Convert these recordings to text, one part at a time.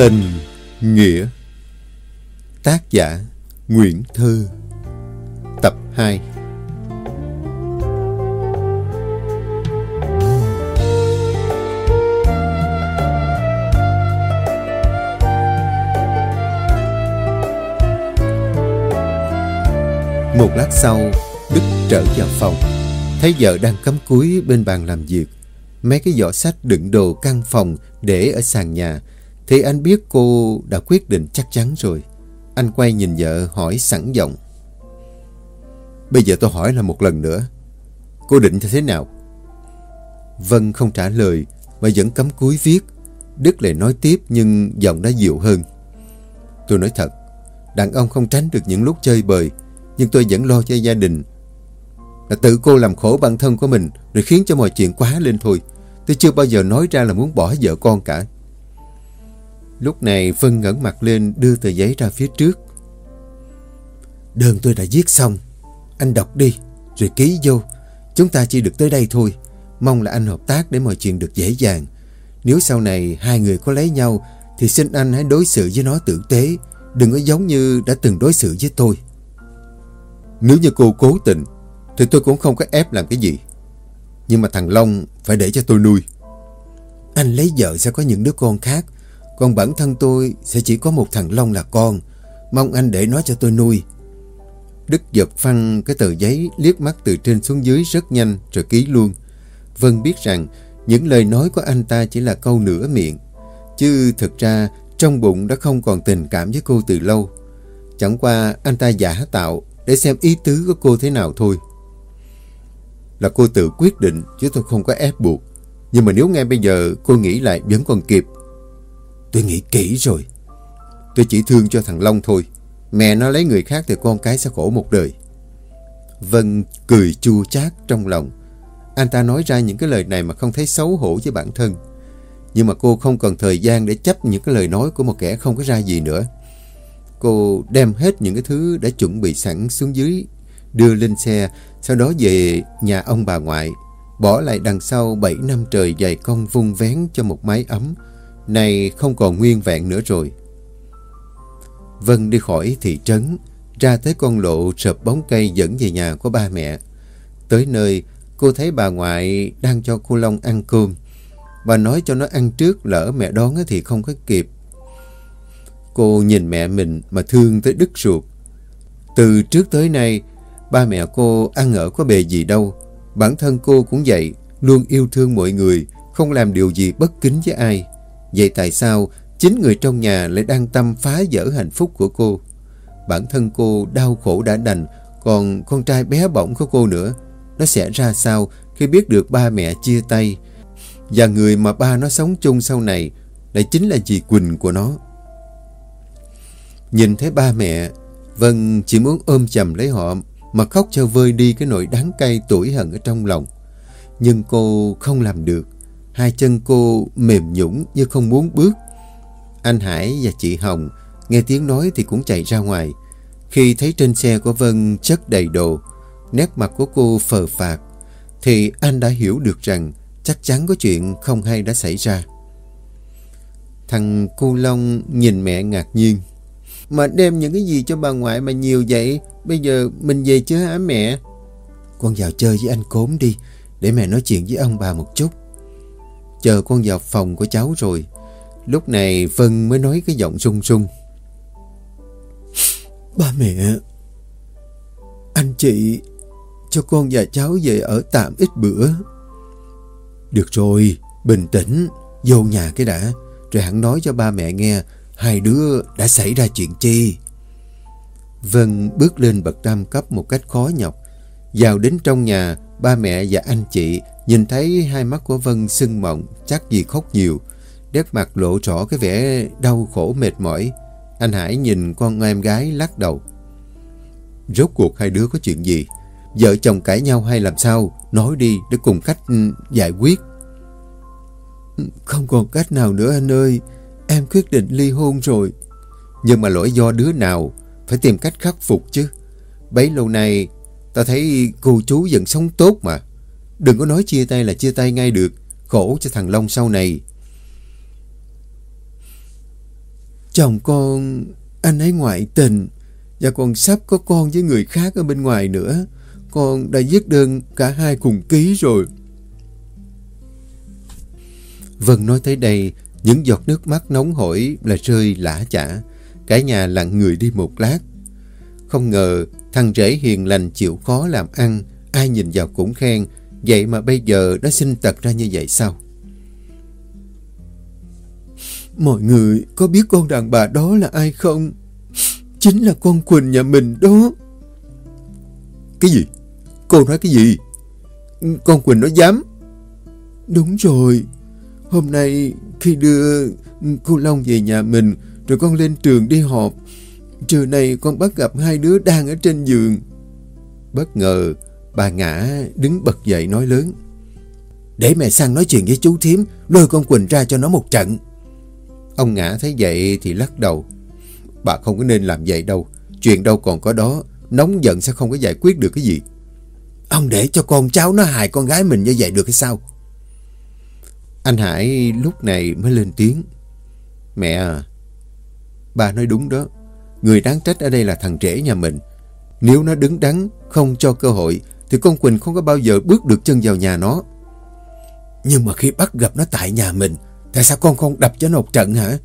Tình Nghĩa Tác giả Nguyễn Thư Tập 2 Một lát sau, Đức trở vào phòng. Thấy vợ đang cắm cúi bên bàn làm việc. Mấy cái giỏ sách đựng đồ căn phòng để ở sàn nhà. Thì anh biết cô đã quyết định chắc chắn rồi. Anh quay nhìn vợ hỏi sẵn giọng. Bây giờ tôi hỏi là một lần nữa. Cô định thế nào? Vân không trả lời mà vẫn cắm cúi viết. Đức lại nói tiếp nhưng giọng đã dịu hơn. Tôi nói thật, đàn ông không tránh được những lúc chơi bời nhưng tôi vẫn lo cho gia đình. Là tự cô làm khổ bản thân của mình rồi khiến cho mọi chuyện quá lên thôi. Tôi chưa bao giờ nói ra là muốn bỏ vợ con cả. Lúc này Vân ngẩng mặt lên đưa tờ giấy ra phía trước. Đơn tôi đã viết xong. Anh đọc đi, rồi ký vô. Chúng ta chỉ được tới đây thôi. Mong là anh hợp tác để mọi chuyện được dễ dàng. Nếu sau này hai người có lấy nhau, thì xin anh hãy đối xử với nó tử tế. Đừng có giống như đã từng đối xử với tôi. Nếu như cô cố tình, thì tôi cũng không có ép làm cái gì. Nhưng mà thằng Long phải để cho tôi nuôi. Anh lấy vợ sẽ có những đứa con khác. Còn bản thân tôi sẽ chỉ có một thằng Long là con. Mong anh để nó cho tôi nuôi. Đức giật phăng cái tờ giấy, liếc mắt từ trên xuống dưới rất nhanh rồi ký luôn. Vân biết rằng những lời nói của anh ta chỉ là câu nửa miệng. Chứ thực ra, trong bụng đã không còn tình cảm với cô từ lâu. Chẳng qua anh ta giả tạo để xem ý tứ của cô thế nào thôi. Là cô tự quyết định, chứ tôi không có ép buộc. Nhưng mà nếu ngay bây giờ cô nghĩ lại vẫn còn kịp. Tôi nghĩ kỹ rồi. Tôi chỉ thương cho thằng Long thôi. Mẹ nó lấy người khác thì con cái sẽ khổ một đời. Vân cười chua chát trong lòng. Anh ta nói ra những cái lời này mà không thấy xấu hổ với bản thân. Nhưng mà cô không cần thời gian để chấp những cái lời nói của một kẻ không có ra gì nữa. Cô đem hết những cái thứ đã chuẩn bị sẵn xuống dưới, đưa lên xe, sau đó về nhà ông bà ngoại, bỏ lại đằng sau 7 năm trời dày công vung vén cho một mái ấm, này không còn nguyên vẹn nữa rồi. Vân đi khỏi thị trấn, ra tới con lộ sợp bóng cây dẫn về nhà của ba mẹ. Tới nơi, cô thấy bà ngoại đang cho cô Long ăn cơm. Bà nói cho nó ăn trước, lỡ mẹ đón thì không có kịp. Cô nhìn mẹ mình mà thương tới đứt ruột. Từ trước tới nay, ba mẹ cô ăn ở có bề gì đâu. Bản thân cô cũng vậy, luôn yêu thương mọi người, không làm điều gì bất kính với ai. Vậy tại sao chính người trong nhà lại đang tâm phá vỡ hạnh phúc của cô? Bản thân cô đau khổ đã đành, còn con trai bé bỏng của cô nữa. Nó sẽ ra sao khi biết được ba mẹ chia tay? Và người mà ba nó sống chung sau này lại chính là dì Quỳnh của nó. Nhìn thấy ba mẹ, Vân chỉ muốn ôm chầm lấy họ mà khóc cho vơi đi cái nỗi đáng cay tuổi hận ở trong lòng. Nhưng cô không làm được. Hai chân cô mềm nhũng như không muốn bước. Anh Hải và chị Hồng nghe tiếng nói thì cũng chạy ra ngoài. Khi thấy trên xe của Vân chất đầy đồ, nét mặt của cô phờ phạt, thì anh đã hiểu được rằng chắc chắn có chuyện không hay đã xảy ra. Thằng cô Long nhìn mẹ ngạc nhiên. Mà đem những cái gì cho bà ngoại mà nhiều vậy, bây giờ mình về chứ hả mẹ? Con vào chơi với anh Cốm đi, để mẹ nói chuyện với ông bà một chút. Chờ con vào phòng của cháu rồi. Lúc này Vân mới nói cái giọng run run. Ba mẹ, anh chị cho con và cháu về ở tạm ít bữa. Được rồi, bình tĩnh, vô nhà cái đã, rồi hẳn nói cho ba mẹ nghe hai đứa đã xảy ra chuyện chi. Vân bước lên bậc tam cấp một cách khó nhọc. Vào đến trong nhà, ba mẹ và anh chị nhìn thấy hai mắt của Vân sưng mộng, chắc gì khóc nhiều. Nét mặt lộ rõ cái vẻ đau khổ mệt mỏi. Anh Hải nhìn con em gái lắc đầu. Rốt cuộc hai đứa có chuyện gì? Vợ chồng cãi nhau hay làm sao? Nói đi để cùng cách ừ, giải quyết. Không còn cách nào nữa anh ơi. Em quyết định ly hôn rồi. Nhưng mà lỗi do đứa nào? Phải tìm cách khắc phục chứ. Bấy lâu nay, ta thấy cô chú vẫn sống tốt mà. Đừng có nói chia tay là chia tay ngay được. Khổ cho thằng Long sau này. Chồng con, anh ấy ngoại tình và còn sắp có con với người khác ở bên ngoài nữa. Con đã viết đơn cả hai cùng ký rồi. Vân nói tới đây, những giọt nước mắt nóng hổi là rơi lã chả. Cả nhà lặng người đi một lát. Không ngờ thằng rể hiền lành chịu khó làm ăn, ai nhìn vào cũng khen. Vậy mà bây giờ nó sinh tật ra như vậy sao? Mọi người có biết con đàn bà đó là ai không? Chính là con Quỳnh nhà mình đó. Cái gì? Cô nói cái gì? Con Quỳnh nó dám. Đúng rồi. Hôm nay khi đưa cô Long về nhà mình rồi con lên trường đi họp. Trưa nay con bắt gặp hai đứa đang ở trên giường. Bất ngờ bà ngã đứng bật dậy nói lớn. Để mẹ sang nói chuyện với chú Thiếm lôi con Quỳnh ra cho nó một trận. Ông ngã thấy vậy thì lắc đầu. Bà không có nên làm vậy đâu. Chuyện đâu còn có đó. Nóng giận sẽ không có giải quyết được cái gì. Ông để cho con cháu nó hại con gái mình như vậy được hay sao? Anh Hải lúc này mới lên tiếng. Mẹ à, bà nói đúng đó. Người đáng trách ở đây là thằng trẻ nhà mình. Nếu nó đứng đắn, không cho cơ hội, thì con Quỳnh không có bao giờ bước được chân vào nhà nó. Nhưng mà khi bắt gặp nó tại nhà mình, tại sao con không đập cho nó một trận hả?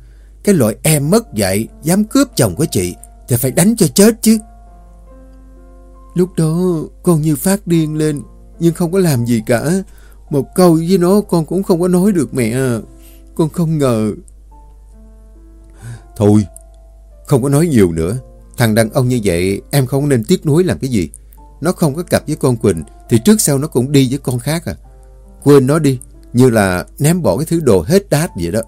Cái loại em mất dạy, dám cướp chồng của chị, thì phải đánh cho chết chứ. Lúc đó con như phát điên lên, nhưng không có làm gì cả. Một câu với nó con cũng không có nói được mẹ à. Con không ngờ. Thôi, không có nói nhiều nữa. Thằng đàn ông như vậy em không nên tiếc nuối làm cái gì. Nó không có cặp với con Quỳnh thì trước sau nó cũng đi với con khác à. Quên nó đi, như là ném bỏ cái thứ đồ hết đát vậy đó.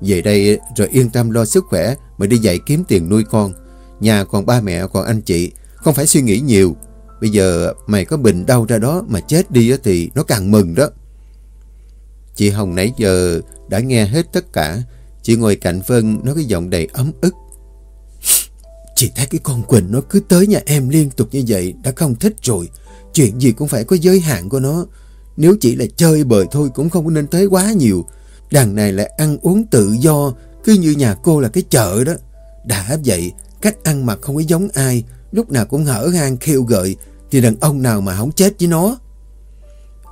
Về đây rồi yên tâm lo sức khỏe mà đi dạy kiếm tiền nuôi con. Nhà còn ba mẹ còn anh chị, không phải suy nghĩ nhiều. Bây giờ mày có bình đau ra đó mà chết đi thì nó càng mừng đó. Chị Hồng nãy giờ đã nghe hết tất cả. Chị ngồi cạnh Vân nói cái giọng đầy ấm ức. Chị thấy cái con Quỳnh nó cứ tới nhà em liên tục như vậy đã không thích rồi. Chuyện gì cũng phải có giới hạn của nó. Nếu chỉ là chơi bời thôi cũng không nên tới quá nhiều. Đằng này lại ăn uống tự do, cứ như nhà cô là cái chợ đó. Đã vậy, cách ăn mặc không có giống ai, lúc nào cũng hở hang khiêu gợi, thì đàn ông nào mà không chết với nó.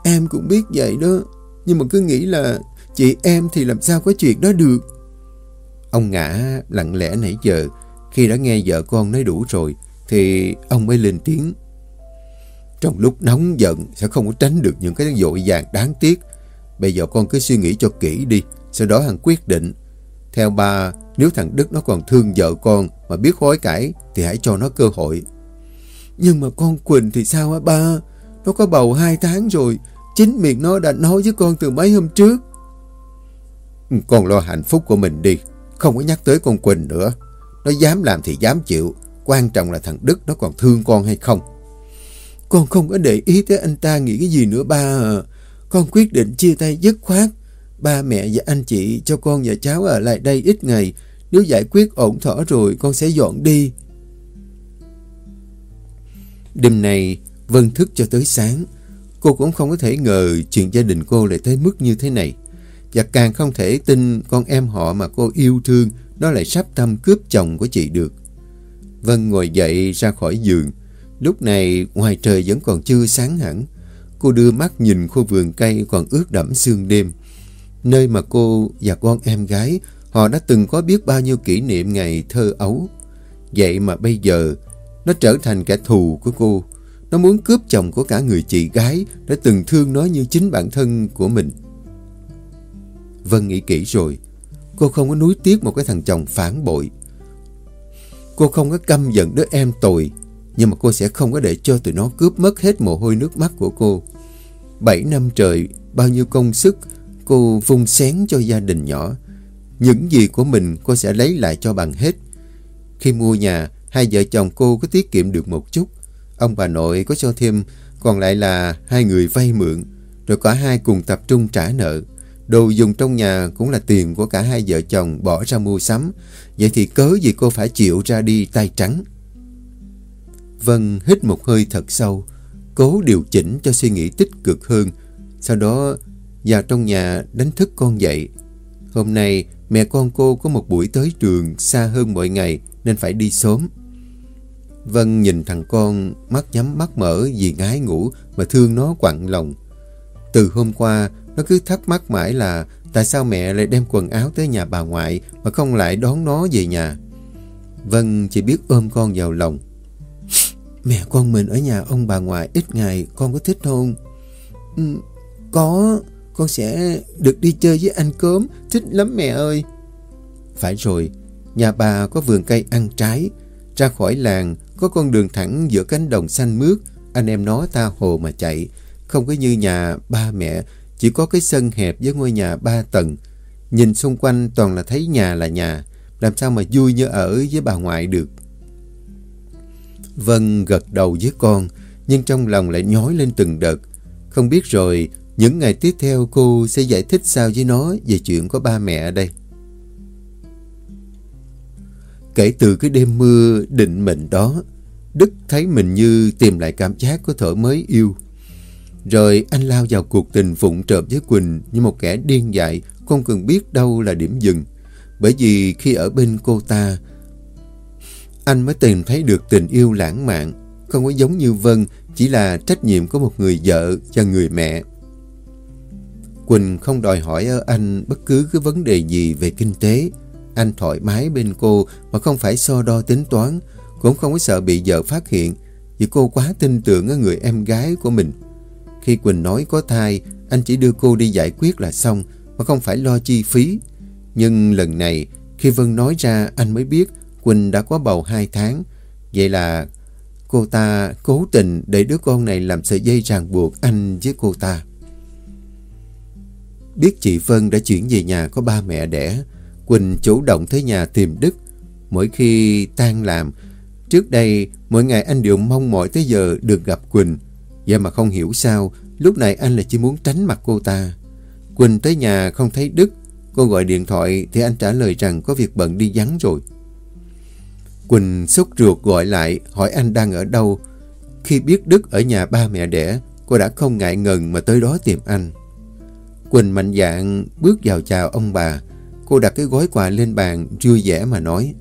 Em cũng biết vậy đó, nhưng mà cứ nghĩ là chị em thì làm sao có chuyện đó được. Ông ngã lặng lẽ nãy giờ, khi đã nghe vợ con nói đủ rồi, thì ông mới lên tiếng. Trong lúc nóng giận sẽ không có tránh được những cái dội vàng đáng tiếc. Bây giờ con cứ suy nghĩ cho kỹ đi, sau đó hằng quyết định. Theo ba, nếu thằng Đức nó còn thương vợ con mà biết hối cải thì hãy cho nó cơ hội. Nhưng mà con Quỳnh thì sao á ba? Nó có bầu hai tháng rồi, chính miệng nó đã nói với con từ mấy hôm trước. Con lo hạnh phúc của mình đi, không có nhắc tới con Quỳnh nữa. Nó dám làm thì dám chịu, quan trọng là thằng Đức nó còn thương con hay không. Con không có để ý tới anh ta nghĩ cái gì nữa ba à. Con quyết định chia tay dứt khoát. Ba mẹ và anh chị cho con và cháu ở lại đây ít ngày. Nếu giải quyết ổn thỏa rồi con sẽ dọn đi. Đêm này Vân thức cho tới sáng. Cô cũng không có thể ngờ chuyện gia đình cô lại tới mức như thế này. Và càng không thể tin con em họ mà cô yêu thương nó lại sắp tâm cướp chồng của chị được. Vân ngồi dậy ra khỏi giường. Lúc này, ngoài trời vẫn còn chưa sáng hẳn. Cô đưa mắt nhìn khu vườn cây còn ướt đẫm sương đêm. Nơi mà cô và con em gái, họ đã từng có biết bao nhiêu kỷ niệm ngày thơ ấu. Vậy mà bây giờ, nó trở thành kẻ thù của cô. Nó muốn cướp chồng của cả người chị gái đã từng thương nó như chính bản thân của mình. Vân nghĩ kỹ rồi. Cô không có nuối tiếc một cái thằng chồng phản bội. Cô không có căm giận đứa em tồi nhưng mà cô sẽ không có để cho tụi nó cướp mất hết mồ hôi nước mắt của cô. Bảy năm trời, bao nhiêu công sức cô vung xén cho gia đình nhỏ. Những gì của mình cô sẽ lấy lại cho bằng hết. Khi mua nhà, hai vợ chồng cô có tiết kiệm được một chút. Ông bà nội có cho thêm, còn lại là hai người vay mượn, rồi cả hai cùng tập trung trả nợ. Đồ dùng trong nhà cũng là tiền của cả hai vợ chồng bỏ ra mua sắm. Vậy thì cớ gì cô phải chịu ra đi tay trắng? Vân hít một hơi thật sâu, cố điều chỉnh cho suy nghĩ tích cực hơn. Sau đó vào trong nhà đánh thức con dậy. Hôm nay Mẹ con cô có một buổi tới trường xa hơn mọi ngày nên phải đi sớm. Vân nhìn thằng con mắt nhắm mắt mở vì ngái ngủ mà thương nó quặn lòng. Từ hôm qua nó cứ thắc mắc mãi là tại sao mẹ lại đem quần áo tới nhà bà ngoại mà không lại đón nó về nhà. Vân chỉ biết ôm con vào lòng. Mẹ con mình ở nhà ông bà ngoại ít ngày con có thích không? Ừ, có, con sẽ được đi chơi với anh cớm, thích lắm mẹ ơi. Phải rồi, nhà bà có vườn cây ăn trái. Ra khỏi làng có con đường thẳng giữa cánh đồng xanh mướt, anh em nó ta hồ mà chạy. Không có như nhà ba mẹ, chỉ có cái sân hẹp với ngôi nhà ba tầng. Nhìn xung quanh toàn là thấy nhà là nhà, làm sao mà vui như ở với bà ngoại được. Vân gật đầu với con, nhưng trong lòng lại nhói lên từng đợt. Không biết rồi, những ngày tiếp theo cô sẽ giải thích sao với nó về chuyện có ba mẹ ở đây. Kể từ cái đêm mưa định mệnh đó, Đức thấy mình như tìm lại cảm giác của thở mới yêu. Rồi anh lao vào cuộc tình phụng trộm với Quỳnh như một kẻ điên dại, không cần biết đâu là điểm dừng. Bởi vì khi ở bên cô ta, anh mới tìm thấy được tình yêu lãng mạn, không có giống như Vân, chỉ là trách nhiệm của một người vợ và người mẹ. Quỳnh không đòi hỏi ở anh bất cứ cái vấn đề gì về kinh tế. Anh thoải mái bên cô mà không phải so đo tính toán, cũng không có sợ bị vợ phát hiện, vì cô quá tin tưởng ở người em gái của mình. Khi Quỳnh nói có thai, anh chỉ đưa cô đi giải quyết là xong, mà không phải lo chi phí. Nhưng lần này, khi Vân nói ra anh mới biết Quỳnh đã có bầu 2 tháng. Vậy là cô ta cố tình để đứa con này làm sợi dây ràng buộc anh với cô ta. Biết chị Vân đã chuyển về nhà có ba mẹ đẻ, Quỳnh chủ động tới nhà tìm Đức. Mỗi khi tan làm, trước đây mỗi ngày anh đều mong mỏi tới giờ được gặp Quỳnh. Vậy mà không hiểu sao, lúc này anh là chỉ muốn tránh mặt cô ta. Quỳnh tới nhà không thấy Đức, cô gọi điện thoại thì anh trả lời rằng có việc bận đi vắng rồi. Quỳnh sốt ruột gọi lại hỏi anh đang ở đâu. Khi biết Đức ở nhà ba mẹ đẻ, cô đã không ngại ngần mà tới đó tìm anh. Quỳnh mạnh dạn bước vào chào ông bà. Cô đặt cái gói quà lên bàn vui vẻ mà nói.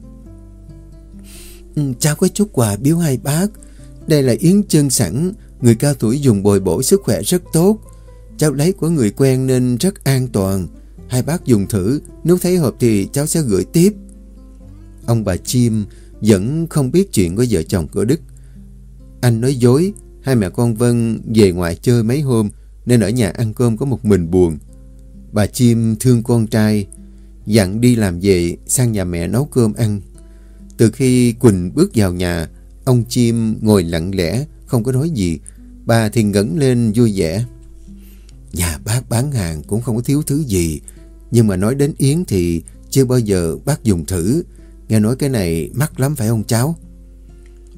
Ừ, cháu có chút quà biếu hai bác. Đây là yến chân sẵn, người cao tuổi dùng bồi bổ sức khỏe rất tốt. Cháu lấy của người quen nên rất an toàn. Hai bác dùng thử, nếu thấy hợp thì cháu sẽ gửi tiếp. Ông bà Chim vẫn không biết chuyện của vợ chồng của Đức. Anh nói dối, hai mẹ con Vân về ngoại chơi mấy hôm nên ở nhà ăn cơm có một mình buồn. Bà Chim thương con trai, dặn đi làm về sang nhà mẹ nấu cơm ăn. Từ khi Quỳnh bước vào nhà, ông Chim ngồi lặng lẽ, không có nói gì. Bà thì ngẩng lên vui vẻ. Nhà bác bán hàng cũng không có thiếu thứ gì, nhưng mà nói đến Yến thì chưa bao giờ bác dùng thử. Nghe nói cái này mắc lắm phải không cháu?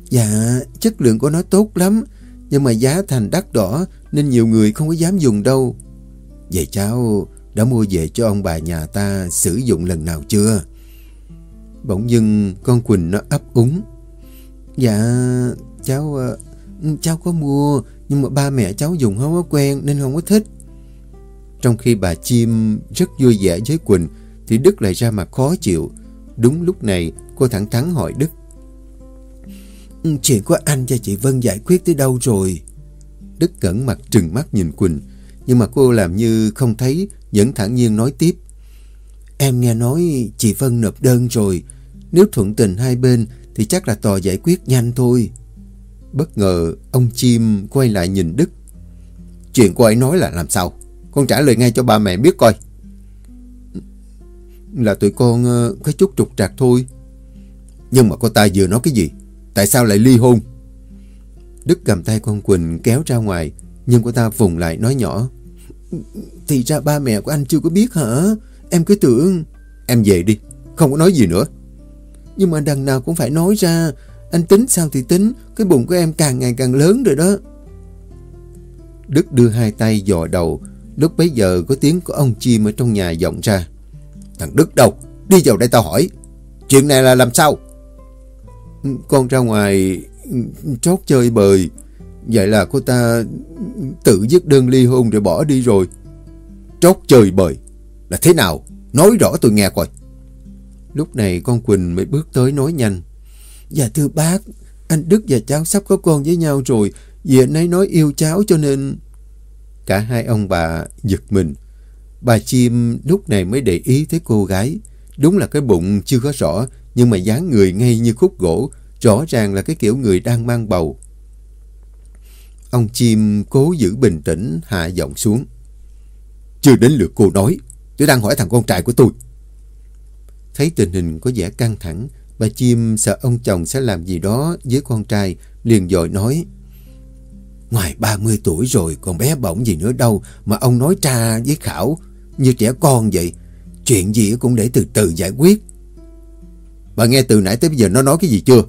Dạ, chất lượng của nó tốt lắm, nhưng mà giá thành đắt đỏ nên nhiều người không có dám dùng đâu. Vậy cháu đã mua về cho ông bà nhà ta sử dụng lần nào chưa? Bỗng dưng con Quỳnh nó ấp úng. Dạ, cháu... Ờ, cháu có mua, nhưng mà ba mẹ cháu dùng không có quen nên không có thích. Trong khi bà Chim rất vui vẻ với Quỳnh, thì Đức lại ra mà khó chịu. Đúng lúc này, cô thẳng thắn hỏi Đức. Ừ, Chuyện của anh và chị Vân giải quyết tới đâu rồi? Đức cẩn mặt trừng mắt nhìn Quỳnh, nhưng mà cô làm như không thấy, vẫn thẳng nhiên nói tiếp. Em nghe nói chị Vân nộp đơn rồi, nếu thuận tình hai bên thì chắc là tòa giải quyết nhanh thôi. Bất ngờ, ông Chim quay lại nhìn Đức. Chuyện cô ấy nói là làm sao? Con trả lời ngay cho ba mẹ biết coi. Là tụi con ờ, có chút trục trặc thôi. Nhưng mà cô ta vừa nói cái gì? Tại sao lại ly hôn? Đức cầm tay con Quỳnh kéo ra ngoài, nhưng cô ta vùng lại nói nhỏ. Thì ra ba mẹ của anh chưa có biết hả? Em cứ tưởng... Em về đi, không có nói gì nữa. Nhưng mà đằng nào cũng phải nói ra. Anh tính sao thì tính, cái bụng của em càng ngày càng lớn rồi đó. Đức đưa hai tay dò đầu, lúc bấy giờ có tiếng của ông chim ở trong nhà vọng ra. Thằng Đức đâu? Đi vào đây tao hỏi. Chuyện này là làm sao? Con ra ngoài chót chơi bời. Vậy là cô ta tự dứt đơn ly hôn rồi bỏ đi rồi. Chót chơi bời là thế nào? Nói rõ tôi nghe coi. Lúc này con Quỳnh mới bước tới nói nhanh. Dạ thưa bác, anh Đức và cháu sắp có con với nhau rồi. Vì anh ấy nói yêu cháu cho nên... Cả hai ông bà giật mình. Bà Chim lúc này mới để ý tới cô gái. Đúng là cái bụng chưa có rõ, nhưng mà dáng người ngay như khúc gỗ, rõ ràng là cái kiểu người đang mang bầu. Ông Chim cố giữ bình tĩnh, hạ giọng xuống. Chưa đến lượt cô nói, tôi đang hỏi thằng con trai của tôi. Thấy tình hình có vẻ căng thẳng, bà Chim sợ ông chồng sẽ làm gì đó với con trai, liền dội nói. Ngoài 30 tuổi rồi còn bé bỏng gì nữa đâu mà ông nói tra với Khảo như trẻ con vậy. Chuyện gì cũng để từ từ giải quyết. Bà nghe từ nãy tới bây giờ nó nói cái gì chưa?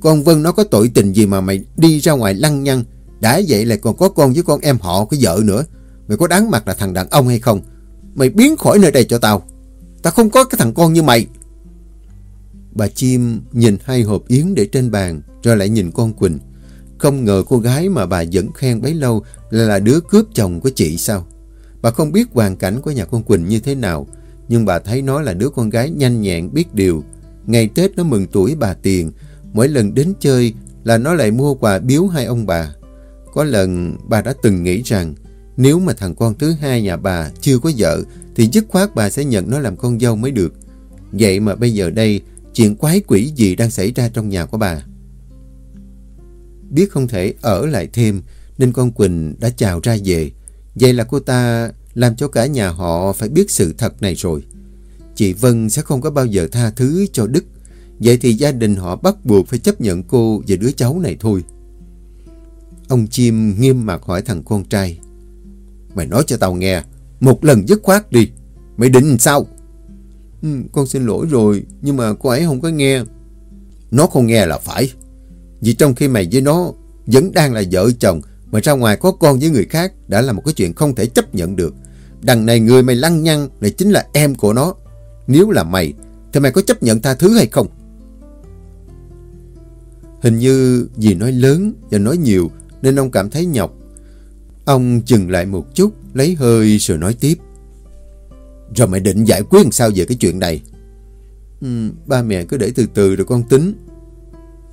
Con Vân nó có tội tình gì mà mày đi ra ngoài lăng nhăng. Đã vậy lại còn có con với con em họ có vợ nữa. Mày có đáng mặt là thằng đàn ông hay không? Mày biến khỏi nơi đây cho tao. Tao không có cái thằng con như mày. Bà Chim nhìn hai hộp yến để trên bàn rồi lại nhìn con Quỳnh. Không ngờ cô gái mà bà vẫn khen bấy lâu là, là đứa cướp chồng của chị sao? Bà không biết hoàn cảnh của nhà con Quỳnh như thế nào, nhưng bà thấy nó là đứa con gái nhanh nhẹn biết điều. Ngày Tết nó mừng tuổi bà Tiền, mỗi lần đến chơi là nó lại mua quà biếu hai ông bà. Có lần bà đã từng nghĩ rằng nếu mà thằng con thứ hai nhà bà chưa có vợ thì dứt khoát bà sẽ nhận nó làm con dâu mới được. Vậy mà bây giờ đây chuyện quái quỷ gì đang xảy ra trong nhà của bà? Biết không thể ở lại thêm nên con Quỳnh đã chào ra về. Vậy là cô ta làm cho cả nhà họ phải biết sự thật này rồi. Chị Vân sẽ không có bao giờ tha thứ cho Đức. Vậy thì gia đình họ bắt buộc phải chấp nhận cô và đứa cháu này thôi. Ông Chim nghiêm mặt hỏi thằng con trai. Mày nói cho tao nghe, một lần dứt khoát đi. Mày định sao? Ừ, con xin lỗi rồi, nhưng mà cô ấy không có nghe. Nó không nghe là phải. Vì trong khi mày với nó vẫn đang là vợ chồng, mà ra ngoài có con với người khác đã là một cái chuyện không thể chấp nhận được. Đằng này người mày lăng nhăng này chính là em của nó. Nếu là mày, thì mày có chấp nhận tha thứ hay không? Hình như vì nói lớn và nói nhiều nên ông cảm thấy nhọc. Ông chừng lại một chút, lấy hơi rồi nói tiếp. Rồi mày định giải quyết sao về cái chuyện này? Ừ, ba mẹ cứ để từ từ rồi con tính.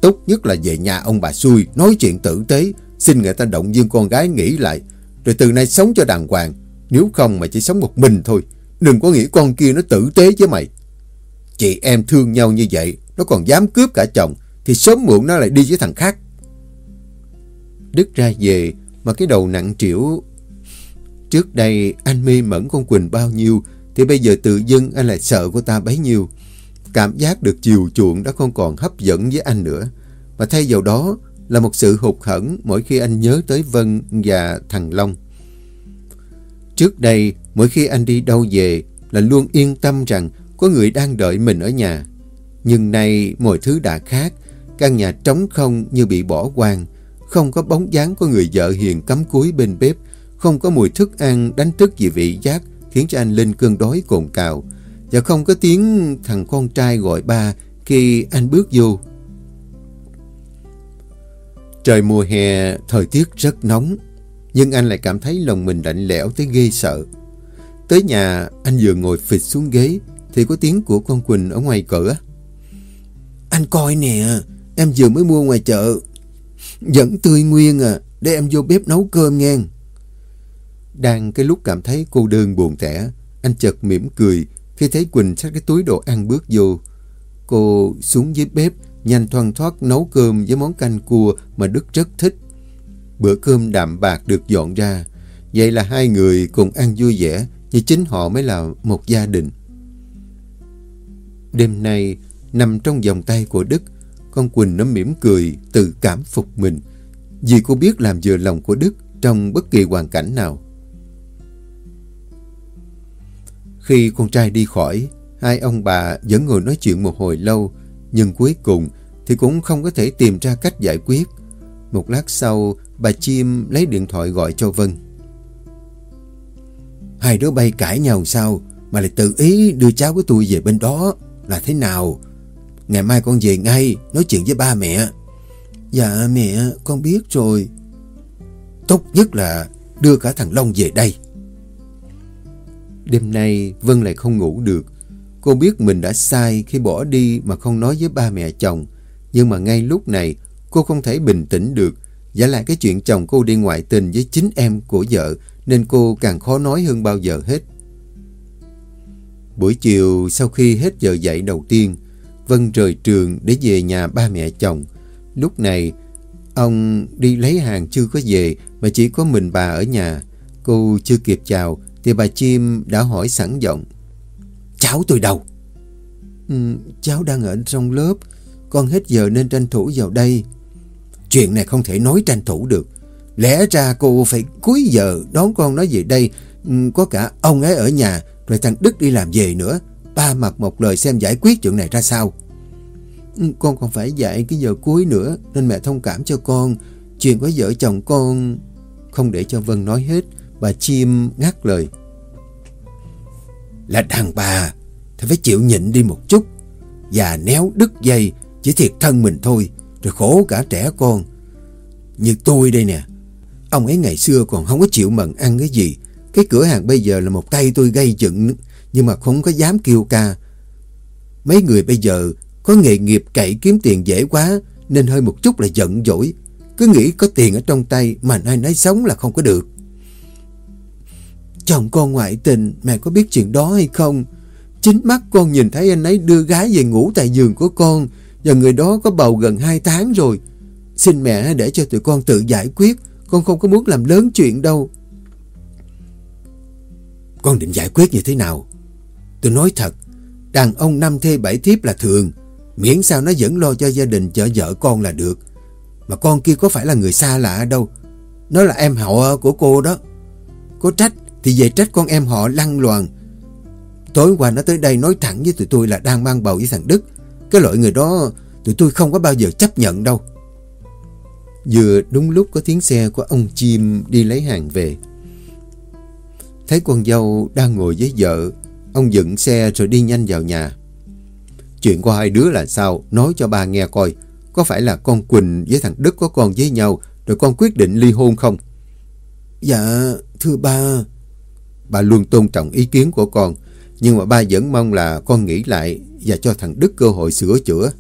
Tốt nhất là về nhà ông bà xui, nói chuyện tử tế, xin người ta động viên con gái nghĩ lại, rồi từ nay sống cho đàng hoàng. Nếu không mà chỉ sống một mình thôi, đừng có nghĩ con kia nó tử tế với mày. Chị em thương nhau như vậy, nó còn dám cướp cả chồng, thì sớm muộn nó lại đi với thằng khác. Đức ra về, mà cái đầu nặng trĩu. Trước đây anh mê mẩn con Quỳnh bao nhiêu, thì bây giờ tự dưng anh lại sợ cô ta bấy nhiêu. Cảm giác được chiều chuộng đã không còn hấp dẫn với anh nữa. Mà thay vào đó là một sự hụt hẫng mỗi khi anh nhớ tới Vân và thằng Long. Trước đây, mỗi khi anh đi đâu về là luôn yên tâm rằng có người đang đợi mình ở nhà. Nhưng nay mọi thứ đã khác, căn nhà trống không như bị bỏ hoang, không có bóng dáng của người vợ hiền cắm cúi bên bếp, không có mùi thức ăn đánh thức vì vị giác khiến cho anh lên cơn đói cồn cào, và không có tiếng thằng con trai gọi ba khi anh bước vô. Trời mùa hè, thời tiết rất nóng, nhưng anh lại cảm thấy lòng mình lạnh lẽo tới ghê sợ. Tới nhà, anh vừa ngồi phịch xuống ghế, thì có tiếng của con Quỳnh ở ngoài cửa. Anh coi nè, em vừa mới mua ngoài chợ. Vẫn tươi nguyên à, để em vô bếp nấu cơm nghe. Đang cái lúc cảm thấy cô đơn buồn tẻ, anh chợt mỉm cười khi thấy Quỳnh xách cái túi đồ ăn bước vô. Cô xuống dưới bếp, nhanh thoăn thoát nấu cơm với món canh cua mà Đức rất thích. Bữa cơm đạm bạc được dọn ra, vậy là hai người cùng ăn vui vẻ như chính họ mới là một gia đình. Đêm nay, nằm trong vòng tay của Đức, con Quỳnh nó mỉm cười, tự cảm phục mình, vì cô biết làm vừa lòng của Đức trong bất kỳ hoàn cảnh nào. Khi con trai đi khỏi, hai ông bà vẫn ngồi nói chuyện một hồi lâu, nhưng cuối cùng thì cũng không có thể tìm ra cách giải quyết. Một lát sau, bà Chim lấy điện thoại gọi cho Vân. Hai đứa bay cãi nhau sao mà lại tự ý đưa cháu của tôi về bên đó là thế nào? Ngày mai con về ngay, nói chuyện với ba mẹ. Dạ mẹ, con biết rồi. Tốt nhất là đưa cả thằng Long về đây. Đêm nay Vân lại không ngủ được. Cô biết mình đã sai khi bỏ đi mà không nói với ba mẹ chồng. Nhưng mà ngay lúc này cô không thể bình tĩnh được. Giả lại cái chuyện chồng cô đi ngoại tình với chính em của vợ nên cô càng khó nói hơn bao giờ hết. Buổi chiều sau khi hết giờ dạy đầu tiên, Vân rời trường để về nhà ba mẹ chồng. Lúc này, ông đi lấy hàng chưa có về mà chỉ có mình bà ở nhà. Cô chưa kịp chào thì bà Chim đã hỏi sẵn giọng. Cháu tôi đâu? Ừ, cháu đang ở trong lớp. Con hết giờ nên tranh thủ vào đây. Chuyện này không thể nói tranh thủ được. Lẽ ra cô phải cuối giờ đón con nó về đây. Ừ, có cả ông ấy ở nhà rồi thằng Đức đi làm về nữa. Ba mặt một lời xem giải quyết chuyện này ra sao. Ừ, con còn phải dạy cái giờ cuối nữa nên mẹ thông cảm cho con. Chuyện với vợ chồng con... Không để cho Vân nói hết, bà Chim ngắt lời. Là đàn bà thì phải chịu nhịn đi một chút. Và néo đứt dây chỉ thiệt thân mình thôi, rồi khổ cả trẻ con. Như tôi đây nè, ông ấy ngày xưa còn không có chịu mận ăn cái gì. Cái cửa hàng bây giờ là một tay tôi gây dựng, nhưng mà không có dám kêu ca. Mấy người bây giờ có nghề nghiệp cậy kiếm tiền dễ quá, nên hơi một chút là giận dỗi. Cứ nghĩ có tiền ở trong tay mà nay nấy sống là không có được. Chồng con ngoại tình, mẹ có biết chuyện đó hay không? Chính mắt con nhìn thấy anh ấy đưa gái về ngủ tại giường của con và người đó có bầu gần 2 tháng rồi. Xin mẹ để cho tụi con tự giải quyết. Con không có muốn làm lớn chuyện đâu. Con định giải quyết như thế nào? Tôi nói thật, đàn ông năm thê bảy thiếp là thường. Miễn sao nó vẫn lo cho gia đình chở vợ con là được. Mà con kia có phải là người xa lạ đâu. Nó là em họ của cô đó. Có trách thì về trách con em họ lăng loàn Tối qua nó tới đây nói thẳng với tụi tôi là đang mang bầu với thằng Đức. Cái loại người đó tụi tôi không có bao giờ chấp nhận đâu. Vừa đúng lúc có tiếng xe của ông Chim đi lấy hàng về. Thấy con dâu đang ngồi với vợ, ông dựng xe rồi đi nhanh vào nhà. Chuyện của hai đứa là sao? Nói cho bà nghe coi. Có phải là con Quỳnh với thằng Đức có con với nhau rồi con quyết định ly hôn không? Dạ, thưa ba. Bà luôn tôn trọng ý kiến của con. Nhưng mà ba vẫn mong là con nghĩ lại và cho thằng Đức cơ hội sửa chữa.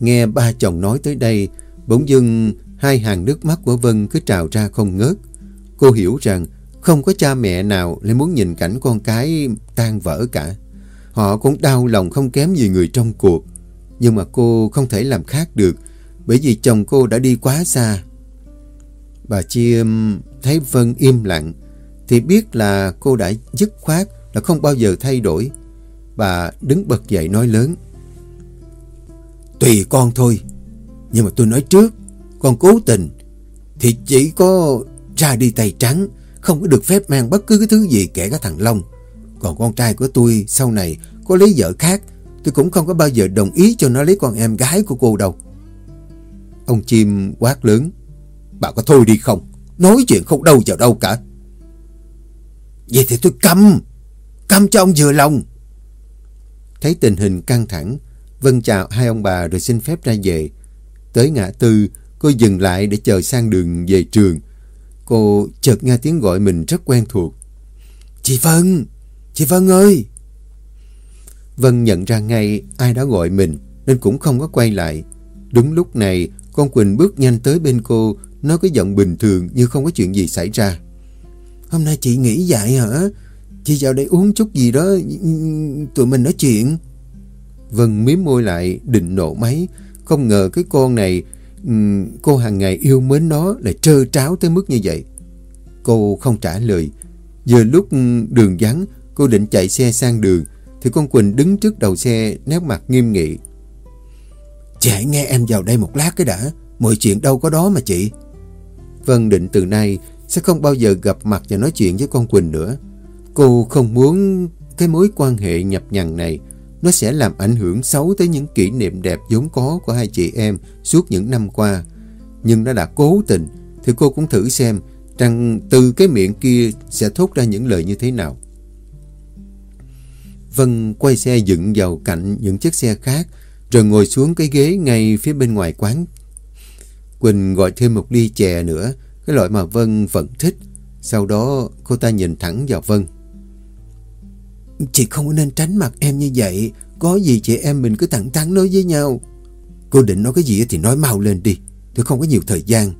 Nghe ba chồng nói tới đây, bỗng dưng hai hàng nước mắt của Vân cứ trào ra không ngớt. Cô hiểu rằng không có cha mẹ nào lại muốn nhìn cảnh con cái tan vỡ cả. Họ cũng đau lòng không kém gì người trong cuộc. Nhưng mà cô không thể làm khác được bởi vì chồng cô đã đi quá xa. Bà Chiêm thấy Vân im lặng thì biết là cô đã dứt khoát là không bao giờ thay đổi. Bà đứng bật dậy nói lớn. Tùy con thôi, nhưng mà tôi nói trước, con cố tình thì chỉ có ra đi tay trắng, không có được phép mang bất cứ cái thứ gì kể cả thằng Long. Còn con trai của tôi sau này có lấy vợ khác, tôi cũng không có bao giờ đồng ý cho nó lấy con em gái của cô đâu. Ông chim quát lớn. Bà có thôi đi không? Nói chuyện không đâu vào đâu cả. Vậy thì tôi câm. Câm cho ông vừa lòng. Thấy tình hình căng thẳng, Vân chào hai ông bà rồi xin phép ra về. Tới ngã tư, cô dừng lại để chờ sang đường về trường. Cô chợt nghe tiếng gọi mình rất quen thuộc. Chị Vân! Chị Vân ơi! Vân nhận ra ngay ai đã gọi mình nên cũng không có quay lại. Đúng lúc này, con Quỳnh bước nhanh tới bên cô, nói cái giọng bình thường như không có chuyện gì xảy ra. Hôm nay chị nghỉ dạy hả? Chị vào đây uống chút gì đó, tụi mình nói chuyện. Vân miếm môi lại, định nổ máy. Không ngờ cái con này, cô hàng ngày yêu mến nó lại trơ tráo tới mức như vậy. Cô không trả lời. Giờ lúc đường vắng, cô định chạy xe sang đường, thì con Quỳnh đứng trước đầu xe, nét mặt nghiêm nghị. Chị hãy nghe em vào đây một lát cái đã, mọi chuyện đâu có đó mà chị. Vân định từ nay sẽ không bao giờ gặp mặt và nói chuyện với con Quỳnh nữa. Cô không muốn cái mối quan hệ nhập nhằn này, nó sẽ làm ảnh hưởng xấu tới những kỷ niệm đẹp vốn có của hai chị em suốt những năm qua. Nhưng nó đã cố tình, thì cô cũng thử xem rằng từ cái miệng kia sẽ thốt ra những lời như thế nào. Vân quay xe dựng vào cạnh những chiếc xe khác, rồi ngồi xuống cái ghế ngay phía bên ngoài quán. Quỳnh gọi thêm một ly chè nữa cái loại mà Vân vẫn thích. Sau đó cô ta nhìn thẳng vào Vân. Chị không nên tránh mặt em như vậy. Có gì chị em mình cứ thẳng thắn nói với nhau. Cô định nói cái gì thì nói mau lên đi. Tôi không có nhiều thời gian.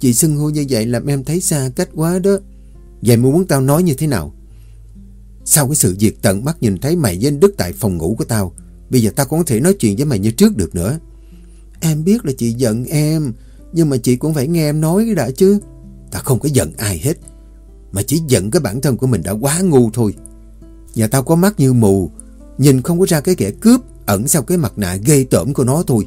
Chị xưng hô như vậy làm em thấy xa cách quá đó. Vậy muốn tao nói như thế nào? Sau cái sự việc tận mắt nhìn thấy mày với anh Đức tại phòng ngủ của tao, bây giờ tao cũng có thể nói chuyện với mày như trước được nữa. Em biết là chị giận em, nhưng mà chị cũng phải nghe em nói đã chứ. Tao không có giận ai hết, mà chỉ giận cái bản thân của mình đã quá ngu thôi. Nhà tao có mắt như mù, nhìn không có ra cái kẻ cướp ẩn sau cái mặt nạ ghê tởm của nó thôi.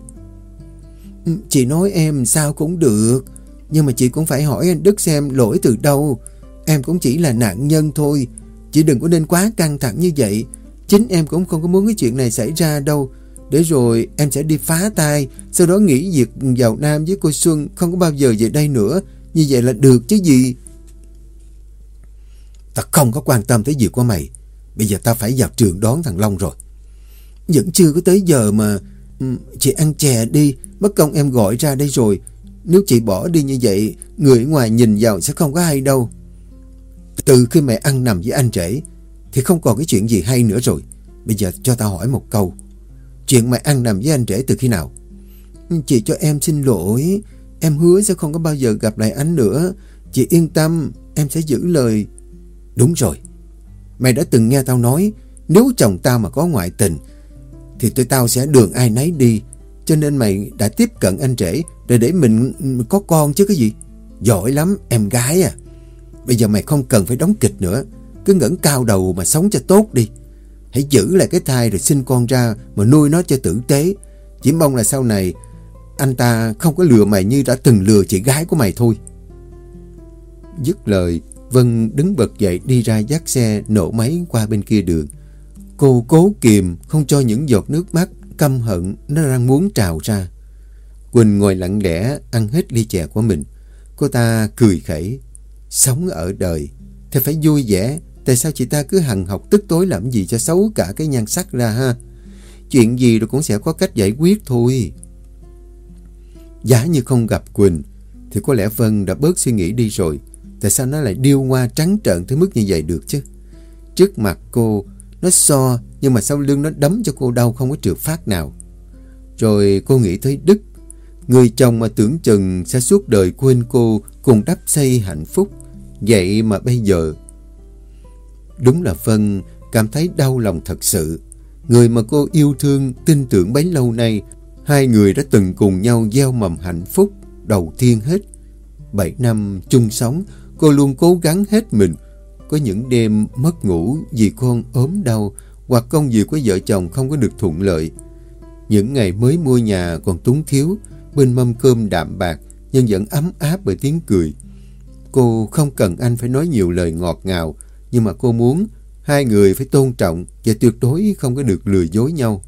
Ừ, chị nói em sao cũng được, nhưng mà chị cũng phải hỏi anh Đức xem lỗi từ đâu. Em cũng chỉ là nạn nhân thôi, Chị đừng có nên quá căng thẳng như vậy Chính em cũng không có muốn cái chuyện này xảy ra đâu để rồi em sẽ đi phá tay, Sau đó nghỉ việc vào Nam với cô Xuân, Không có bao giờ về đây nữa. Như vậy là được chứ gì? Ta không có quan tâm tới việc của mày. Bây giờ ta phải vào trường đón thằng Long rồi. Vẫn chưa có tới giờ mà Chị ăn chè đi. Bất công em gọi ra đây rồi. Nếu chị bỏ đi như vậy, Người ngoài nhìn vào sẽ không có hay đâu. Từ khi mẹ ăn nằm với anh rể, Thì không còn cái chuyện gì hay nữa rồi. Bây giờ cho ta hỏi một câu. Chuyện mày ăn nằm với anh rể từ khi nào? Chị cho em xin lỗi. Em hứa sẽ không có bao giờ gặp lại anh nữa. Chị yên tâm, Em sẽ giữ lời. Đúng rồi. Mày đã từng nghe tao nói, Nếu chồng tao mà có ngoại tình, Thì tụi tao sẽ đường ai nấy đi. Cho nên mày đã tiếp cận anh rể Để để mình có con chứ cái gì? Giỏi lắm, em gái à. Bây giờ mày không cần phải đóng kịch nữa. Cứ ngẩng cao đầu mà sống cho tốt đi. Hãy giữ lại cái thai rồi sinh con ra Mà nuôi nó cho tử tế. Chỉ mong là sau này Anh ta không có lừa mày như đã từng lừa chị gái của mày thôi. Dứt lời, Vân đứng bật dậy đi ra dắt xe nổ máy qua bên kia đường. Cô cố kìm, không cho những giọt nước mắt, căm hận nó đang muốn trào ra. Quỳnh ngồi lặng lẽ, ăn hết ly chè của mình. Cô ta cười khẩy, Sống ở đời, thì phải vui vẻ. Tại sao chị ta cứ hằng học tức tối làm gì cho xấu cả cái nhan sắc ra ha? Chuyện gì rồi cũng sẽ có cách giải quyết thôi. Giả như không gặp Quỳnh, thì có lẽ Vân đã bớt suy nghĩ đi rồi. Tại sao nó lại điêu hoa trắng trợn tới mức như vậy được chứ? Trước mặt cô, nó so, nhưng mà sau lưng nó đấm cho cô đau không có trượt phát nào. Rồi cô nghĩ tới Đức, Người chồng mà tưởng chừng sẽ suốt đời quên cô, cùng đắp xây hạnh phúc. Vậy mà bây giờ... Đúng là Vân cảm thấy đau lòng thật sự. Người mà cô yêu thương, tin tưởng bấy lâu nay, hai người đã từng cùng nhau gieo mầm hạnh phúc, đầu tiên hết. Bảy năm chung sống, cô luôn cố gắng hết mình. Có những đêm mất ngủ vì con ốm đau, hoặc công việc của vợ chồng không có được thuận lợi. Những ngày mới mua nhà còn túng thiếu, bên mâm cơm đạm bạc, nhưng vẫn ấm áp bởi tiếng cười. Cô không cần anh phải nói nhiều lời ngọt ngào, nhưng mà cô muốn hai người phải tôn trọng và tuyệt đối không có được lừa dối nhau.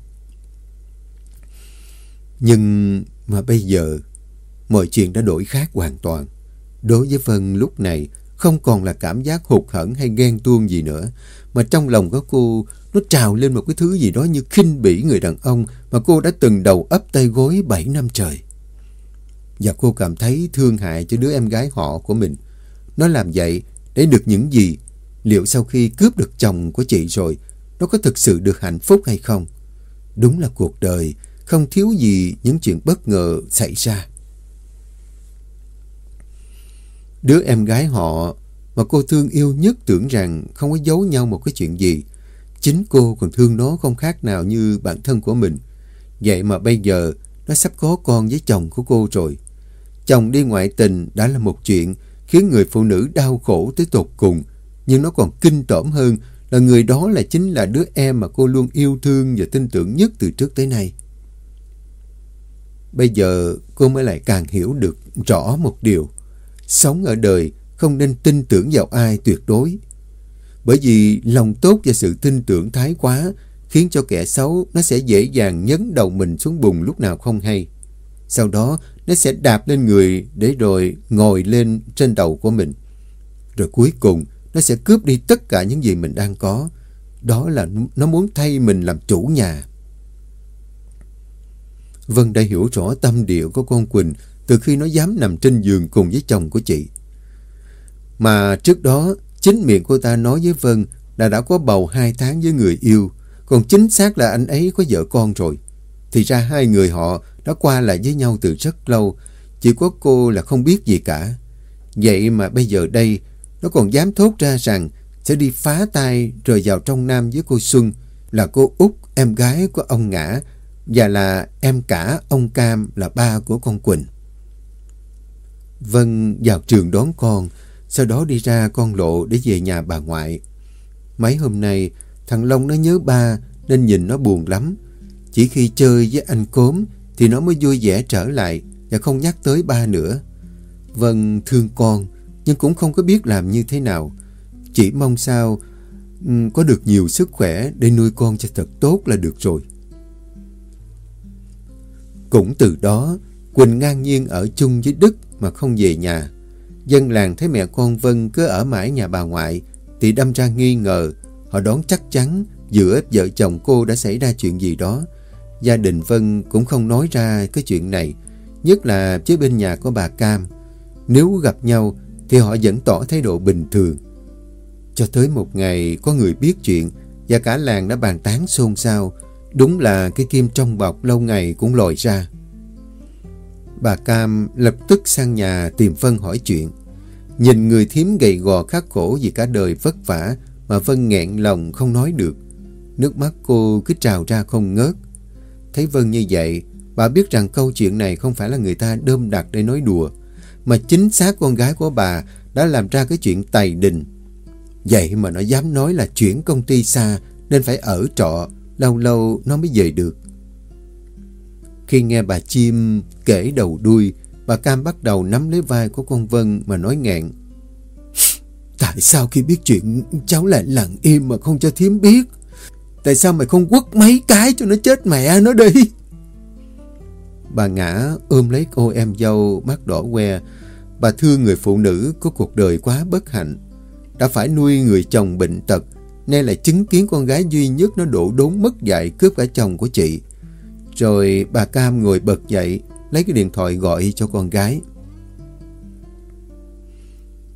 Nhưng mà bây giờ, mọi chuyện đã đổi khác hoàn toàn. Đối với Vân lúc này, không còn là cảm giác hụt hẫng hay ghen tuông gì nữa, mà trong lòng của cô nó trào lên một cái thứ gì đó như khinh bỉ người đàn ông mà cô đã từng đầu ấp tay gối 7 năm trời. Và cô cảm thấy thương hại cho đứa em gái họ của mình. Nó làm vậy để được những gì? Liệu sau khi cướp được chồng của chị rồi, nó có thực sự được hạnh phúc hay không? Đúng là cuộc đời, không thiếu gì những chuyện bất ngờ xảy ra. Đứa em gái họ mà cô thương yêu nhất tưởng rằng không có giấu nhau một cái chuyện gì. Chính cô còn thương nó không khác nào như bản thân của mình. Vậy mà bây giờ nó sắp có con với chồng của cô rồi. Chồng đi ngoại tình đã là một chuyện khiến người phụ nữ đau khổ tới tột cùng. Nhưng nó còn kinh tởm hơn là người đó là chính là đứa em mà cô luôn yêu thương và tin tưởng nhất từ trước tới nay. Bây giờ cô mới lại càng hiểu được rõ một điều. Sống ở đời không nên tin tưởng vào ai tuyệt đối. Bởi vì lòng tốt và sự tin tưởng thái quá khiến cho kẻ xấu nó sẽ dễ dàng nhấn đầu mình xuống bùn lúc nào không hay. Sau đó, nó sẽ đạp lên người để rồi ngồi lên trên đầu của mình. Rồi cuối cùng nó sẽ cướp đi tất cả những gì mình đang có. Đó là nó muốn thay mình làm chủ nhà. Vân đã hiểu rõ tâm địa của con Quỳnh từ khi nó dám nằm trên giường cùng với chồng của chị. Mà trước đó, chính miệng cô ta nói với Vân là đã có bầu hai tháng với người yêu. Còn chính xác là anh ấy có vợ con rồi. Thì ra hai người họ đã qua lại với nhau từ rất lâu. Chỉ có cô là không biết gì cả. Vậy mà bây giờ đây, nó còn dám thốt ra rằng sẽ đi phá tay rồi vào trong Nam với cô Xuân là cô Út, em gái của ông Ngã và là em cả ông Cam là ba của con Quỳnh. Vân vào trường đón con, sau đó đi ra con lộ để về nhà bà ngoại. Mấy hôm nay, thằng Long nó nhớ ba nên nhìn nó buồn lắm. Chỉ khi chơi với anh Cốm thì nó mới vui vẻ trở lại và không nhắc tới ba nữa. Vân thương con nhưng cũng không có biết làm như thế nào. Chỉ mong sao ừ, có được nhiều sức khỏe để nuôi con cho thật tốt là được rồi. Cũng từ đó, Quỳnh ngang nhiên ở chung với Đức mà không về nhà. Dân làng thấy mẹ con Vân cứ ở mãi nhà bà ngoại thì đâm ra nghi ngờ. Họ đoán chắc chắn giữa vợ chồng cô đã xảy ra chuyện gì đó. Gia đình Vân cũng không nói ra cái chuyện này, nhất là phía bên nhà có bà Cam. Nếu gặp nhau thì họ vẫn tỏ thái độ bình thường. Cho tới một ngày có người biết chuyện và cả làng đã bàn tán xôn xao. Đúng là cái kim trong bọc lâu ngày cũng lòi ra. Bà Cam lập tức sang nhà tìm Vân hỏi chuyện. Nhìn người thím gầy gò khắc khổ vì cả đời vất vả mà Vân nghẹn lòng không nói được. Nước mắt cô cứ trào ra không ngớt. Thấy Vân như vậy, bà biết rằng câu chuyện này không phải là người ta đơm đặt để nói đùa, mà chính xác con gái của bà đã làm ra cái chuyện tài đình. Vậy mà nó dám nói là chuyển công ty xa nên phải ở trọ, lâu lâu nó mới về được. Khi nghe bà Chim kể đầu đuôi, bà Cam bắt đầu nắm lấy vai của con Vân mà nói ngẹn. Tại sao khi biết chuyện cháu lại lặng im mà không cho thím biết? Tại sao mày không quất mấy cái cho nó chết mẹ nó đi? Bà ngã ôm lấy cô em dâu mắt đỏ que. Bà thương người phụ nữ có cuộc đời quá bất hạnh. Đã phải nuôi người chồng bệnh tật, nay lại chứng kiến con gái duy nhất nó đổ đốn mất dạy cướp cả chồng của chị. Rồi bà Cam ngồi bật dậy, lấy cái điện thoại gọi cho con gái.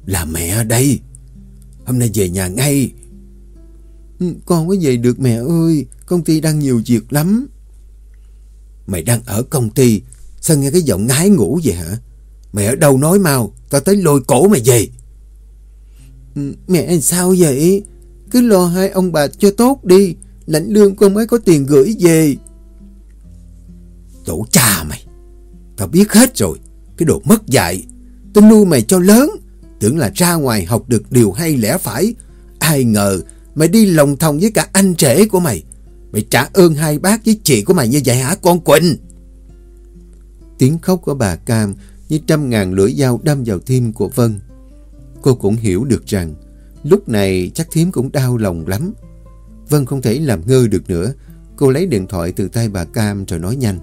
Là mẹ đây. Hôm nay về nhà ngay. Ừ, con có về được mẹ ơi. Công ty đang nhiều việc lắm. Mày đang ở công ty. Sao nghe cái giọng ngái ngủ vậy hả? Mẹ ở đâu nói mau. Tao tới lôi cổ mày về. Ừ, mẹ sao vậy? Cứ lo hai ông bà cho tốt đi. Lãnh lương con mới có tiền gửi về. Tổ cha mày. Tao biết hết rồi. Cái đồ mất dạy. Tao nuôi mày cho lớn. Tưởng là ra ngoài học được điều hay lẽ phải. Ai ngờ mày đi lòng thòng với cả anh rể của mày. Mày trả ơn hai bác với chị của mày như vậy hả con Quỳnh? Tiếng khóc của bà Cam như trăm ngàn lưỡi dao đâm vào tim của Vân. Cô cũng hiểu được rằng lúc này chắc thím cũng đau lòng lắm. Vân không thể làm ngơ được nữa. Cô lấy điện thoại từ tay bà Cam rồi nói nhanh.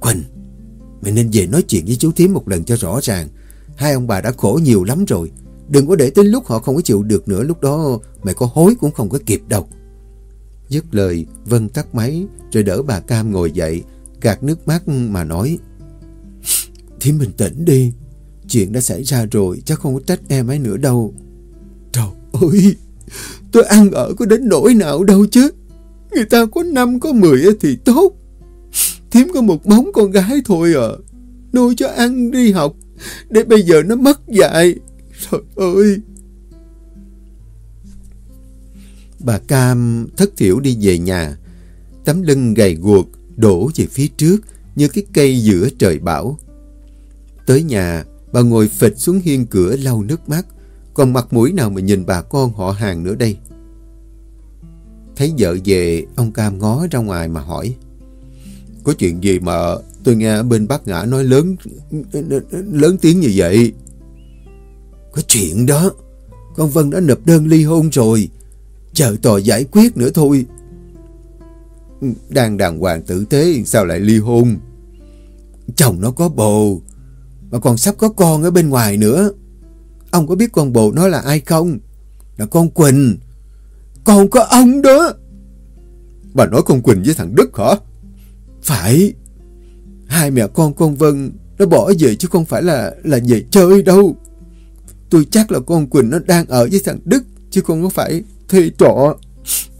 Quỳnh, mày nên về nói chuyện với chú thím một lần cho rõ ràng. Hai ông bà đã khổ nhiều lắm rồi. Đừng có để tới lúc họ không có chịu được nữa. Lúc đó mày có hối cũng không có kịp đâu. Dứt lời, Vân tắt máy rồi đỡ bà Cam ngồi dậy, gạt nước mắt mà nói. Thím bình tĩnh đi. Chuyện đã xảy ra rồi, chắc không có trách em ấy nữa đâu. Trời ơi, tôi ăn ở có đến nỗi nào đâu chứ. Người ta có năm có mười thì tốt. Thiếm có một bóng con gái thôi à. Nuôi cho ăn đi học. Để bây giờ nó mất dạy. Trời ơi. Bà Cam thất thiểu đi về nhà. Tấm lưng gầy guộc đổ về phía trước như cái cây giữa trời bão. Tới nhà, bà ngồi phịch xuống hiên cửa lau nước mắt. Còn mặt mũi nào mà nhìn bà con họ hàng nữa đây? Thấy vợ về, ông Cam ngó ra ngoài mà hỏi. Có chuyện gì mà tôi nghe bên bác ngã nói lớn lớn tiếng như vậy? Có chuyện đó. Con Vân đã nộp đơn ly hôn rồi. Chờ tòa giải quyết nữa thôi. Đang đàng hoàng tử tế, sao lại ly hôn? Chồng nó có bồ. Mà còn sắp có con ở bên ngoài nữa. Ông có biết con bồ nó là ai không? Là con Quỳnh. Con có ông đó. Bà nói con Quỳnh với thằng Đức hả? Phải. Hai mẹ con con Vân, nó bỏ về chứ không phải là là về chơi đâu. Tôi chắc là con Quỳnh nó đang ở với thằng Đức, chứ không có phải thuê trọ.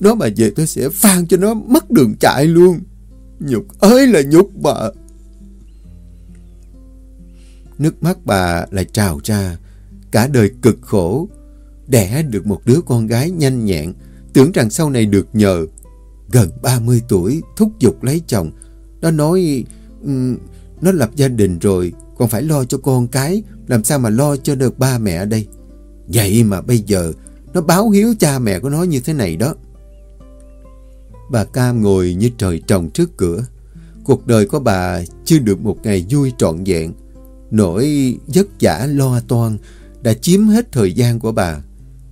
Nó mà về tôi sẽ phan cho nó mất đường chạy luôn. Nhục ơi là nhục bà. Nước mắt bà lại trào ra. Cả đời cực khổ. Đẻ được một đứa con gái nhanh nhẹn. Tưởng rằng sau này được nhờ. Gần 30 tuổi thúc giục lấy chồng. Nó nói... Um, nó lập gia đình rồi. Còn phải lo cho con cái. Làm sao mà lo cho được ba mẹ đây. Vậy mà bây giờ nó báo hiếu cha mẹ của nó như thế này đó. Bà Cam ngồi như trời trồng trước cửa. Cuộc đời của bà chưa được một ngày vui trọn vẹn. Nỗi vất vả lo toan đã chiếm hết thời gian của bà.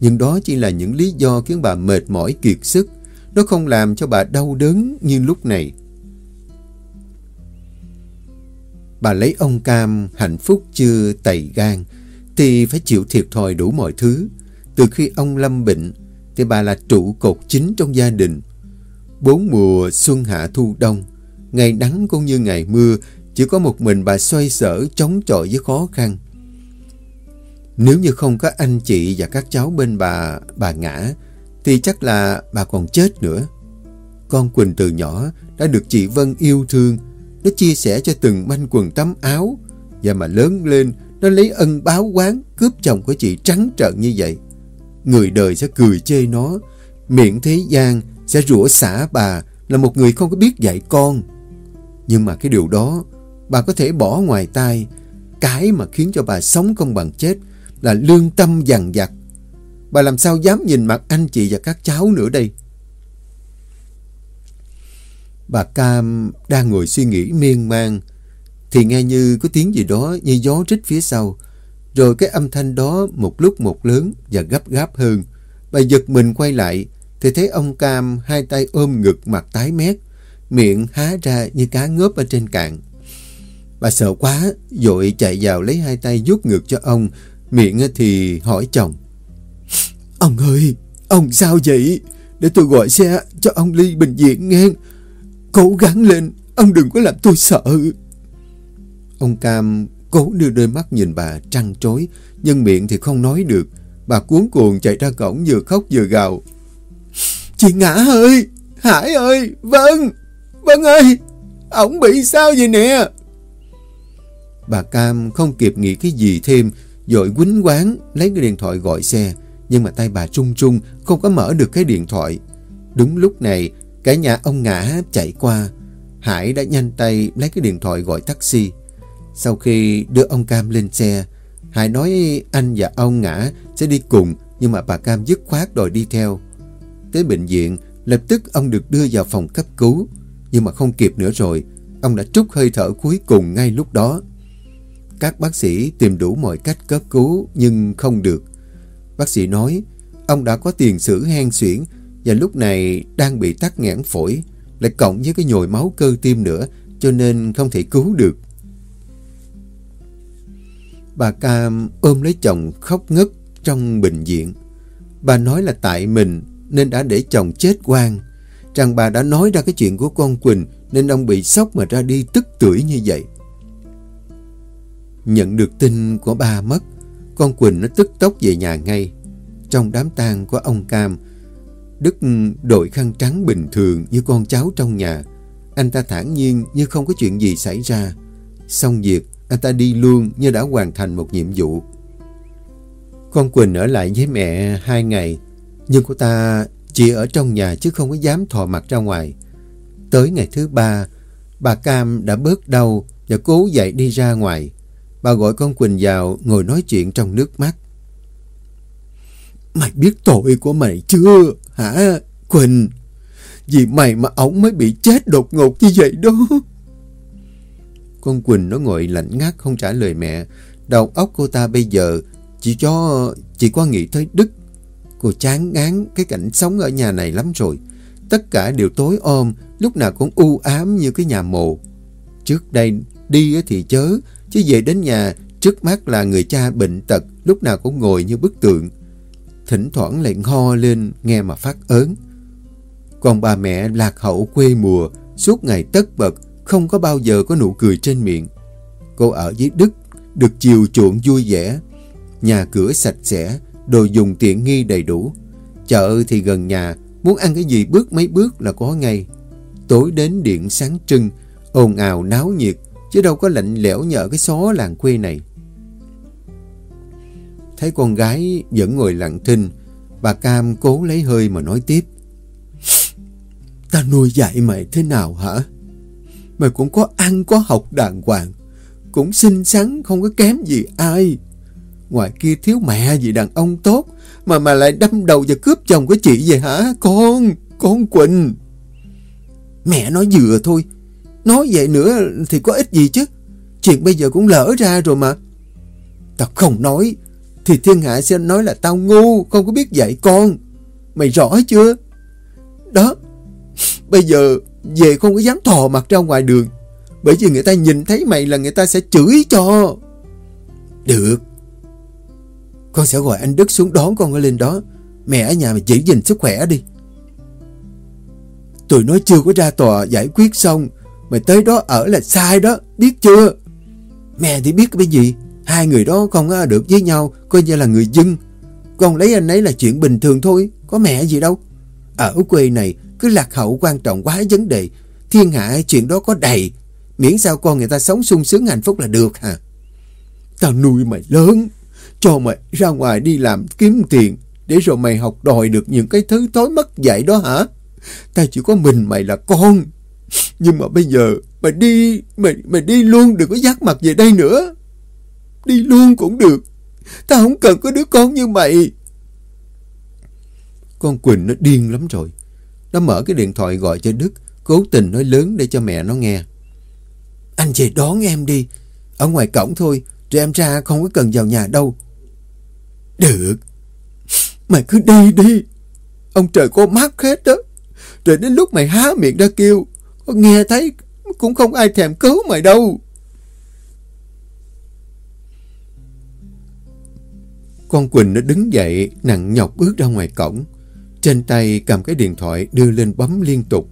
Nhưng đó chỉ là những lý do khiến bà mệt mỏi kiệt sức. Nó không làm cho bà đau đớn như lúc này. Bà lấy ông Cam hạnh phúc chưa tẩy gan thì phải chịu thiệt thòi đủ mọi thứ. Từ khi ông lâm bệnh thì bà là trụ cột chính trong gia đình. Bốn mùa xuân hạ thu đông, ngày nắng cũng như ngày mưa, chỉ có một mình bà xoay sở chống chọi với khó khăn. Nếu như không có anh chị và các cháu bên bà, bà ngã, thì chắc là bà còn chết nữa. Con Quỳnh từ nhỏ đã được chị Vân yêu thương, nó chia sẻ cho từng manh quần tắm áo, và mà lớn lên, nó lấy ân báo quán cướp chồng của chị trắng trợn như vậy. Người đời sẽ cười chê nó, miệng thế gian sẽ rủa xả bà là một người không có biết dạy con. Nhưng mà cái điều đó bà có thể bỏ ngoài tai. Cái mà khiến cho bà sống không bằng chết là lương tâm dằn vặt. Bà làm sao dám nhìn mặt anh chị và các cháu nữa đây? Bà Cam đang ngồi suy nghĩ miên man thì nghe như có tiếng gì đó như gió rít phía sau. Rồi cái âm thanh đó một lúc một lớn và gấp gáp hơn. Bà giật mình quay lại thì thấy ông Cam hai tay ôm ngực mặt tái mét, miệng há ra như cá ngớp ở trên cạn. Bà sợ quá, dội chạy vào lấy hai tay vuốt ngực cho ông, miệng thì hỏi chồng. Ông ơi, ông sao vậy? Để tôi gọi xe cho ông Ly bệnh viện nghe. Cố gắng lên, ông đừng có làm tôi sợ. Ông Cam cố đưa đôi mắt nhìn bà trăng trối, nhưng miệng thì không nói được. Bà cuốn cuồng chạy ra cổng vừa khóc vừa gào. Chị Ngã ơi! Hải ơi! Vân! Vân ơi! Ông bị sao vậy nè? Bà Cam không kịp nghĩ cái gì thêm, dội quýnh quán lấy cái điện thoại gọi xe. Nhưng mà tay bà trung trung không có mở được cái điện thoại. Đúng lúc này, cả nhà ông Ngã chạy qua. Hải đã nhanh tay lấy cái điện thoại gọi taxi. Sau khi đưa ông Cam lên xe, Hải nói anh và ông Ngã sẽ đi cùng nhưng mà bà Cam dứt khoát đòi đi theo. Tới bệnh viện, lập tức ông được đưa vào phòng cấp cứu. Nhưng mà không kịp nữa rồi, ông đã trút hơi thở cuối cùng ngay lúc đó. Các bác sĩ tìm đủ mọi cách cấp cứu nhưng không được. Bác sĩ nói ông đã có tiền sử hen suyễn và lúc này đang bị tắc nghẽn phổi, lại cộng với cái nhồi máu cơ tim nữa cho nên không thể cứu được. Bà Cam ôm lấy chồng khóc ngất trong bệnh viện. Bà nói là tại mình nên đã để chồng chết quan. Rằng bà đã nói ra cái chuyện của con Quỳnh nên ông bị sốc mà ra đi tức tưởi như vậy. Nhận được tin của ba mất, con Quỳnh nó tức tốc về nhà ngay. Trong đám tang của ông Cam, Đức đội khăn trắng bình thường như con cháu trong nhà. Anh ta thản nhiên như không có chuyện gì xảy ra. Xong việc, anh ta đi luôn như đã hoàn thành một nhiệm vụ. Con Quỳnh ở lại với mẹ hai ngày, nhưng cô ta chỉ ở trong nhà chứ không có dám thò mặt ra ngoài. Tới ngày thứ ba, bà Cam đã bớt đau và cố dậy đi ra ngoài. Bà gọi con Quỳnh vào ngồi nói chuyện trong nước mắt. Mày biết tội của mày chưa hả Quỳnh? Vì mày mà ổng mới bị chết đột ngột như vậy đó. Con Quỳnh nó ngồi lạnh ngắt không trả lời mẹ. Đầu óc cô ta bây giờ chỉ cho chỉ có nghĩ tới Đức. Cô chán ngán cái cảnh sống ở nhà này lắm rồi. Tất cả đều tối ôm, lúc nào cũng u ám như cái nhà mồ. Trước đây đi thì chớ, chứ về đến nhà trước mắt là người cha bệnh tật, lúc nào cũng ngồi như bức tượng. Thỉnh thoảng lại ho lên nghe mà phát ớn. Còn bà mẹ lạc hậu quê mùa, suốt ngày tất bật, không có bao giờ có nụ cười trên miệng. Cô ở với Đức, được chiều chuộng vui vẻ, nhà cửa sạch sẽ, đồ dùng tiện nghi đầy đủ. Chợ thì gần nhà, muốn ăn cái gì bước mấy bước là có ngay. Tối đến điện sáng trưng, ồn ào náo nhiệt, chứ đâu có lạnh lẽo nhờ cái xó làng quê này. Thấy con gái vẫn ngồi lặng thinh, bà Cam cố lấy hơi mà nói tiếp. Ta nuôi dạy mày thế nào hả? Mày cũng có ăn có học đàng hoàng, cũng xinh xắn không có kém gì ai. Ngoài kia thiếu mẹ gì đàn ông tốt, mà mà lại đâm đầu và cướp chồng của chị vậy hả? Con, con Quỳnh. Mẹ nói vừa thôi, nói vậy nữa thì có ích gì chứ. Chuyện bây giờ cũng lỡ ra rồi mà. Tao không nói, thì thiên hạ sẽ nói là tao ngu, không có biết dạy con. Mày rõ chưa? Đó, bây giờ về không có dám thò mặt ra ngoài đường. Bởi vì người ta nhìn thấy mày là người ta sẽ chửi cho. Được. Con sẽ gọi anh Đức xuống đón con ở lên đó. Mẹ ở nhà mà chỉ gìn sức khỏe đi. Tụi nó chưa có ra tòa giải quyết xong. Mày tới đó ở là sai đó. Biết chưa? Mẹ thì biết cái gì. Hai người đó không có được với nhau. Coi như là người dân. Con lấy anh ấy là chuyện bình thường thôi. Có mẹ gì đâu. Ở quê này cứ lạc hậu quan trọng quá vấn đề. Thiên hạ chuyện đó có đầy. Miễn sao con người ta sống sung sướng hạnh phúc là được hả? Tao nuôi mày lớn. Cho mày ra ngoài đi làm kiếm tiền. Để rồi mày học đòi được những cái thứ thối mất dạy đó hả? Tao chỉ có mình mày là con. Nhưng mà bây giờ mày đi, mày, mày đi luôn đừng có dắt mặt về đây nữa. Đi luôn cũng được. Tao không cần có đứa con như mày. Con Quỳnh nó điên lắm rồi. Nó mở cái điện thoại gọi cho Đức, cố tình nói lớn để cho mẹ nó nghe. Anh về đón em đi. Ở ngoài cổng thôi, rồi em ra không có cần vào nhà đâu. Được. Mày cứ đi đi. Ông trời có mắt hết đó. Rồi đến lúc mày há miệng ra kêu, có nghe thấy cũng không ai thèm cứu mày đâu. Con Quỳnh nó đứng dậy, nặng nhọc bước ra ngoài cổng. Trên tay cầm cái điện thoại đưa lên bấm liên tục.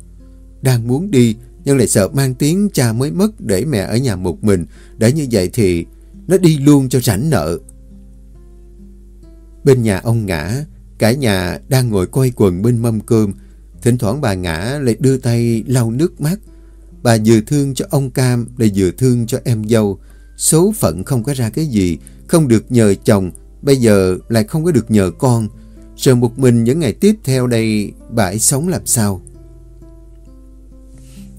Đang muốn đi, nhưng lại sợ mang tiếng cha mới mất để mẹ ở nhà một mình. Để như vậy thì nó đi luôn cho rảnh nợ. Bên nhà ông ngã, cả nhà đang ngồi quay quần bên mâm cơm. Thỉnh thoảng bà ngã lại đưa tay lau nước mắt. Bà vừa thương cho ông Cam, lại vừa thương cho em dâu. Số phận không có ra cái gì, không được nhờ chồng, bây giờ lại không có được nhờ con. Rồi một mình những ngày tiếp theo đây, bà ấy sống làm sao?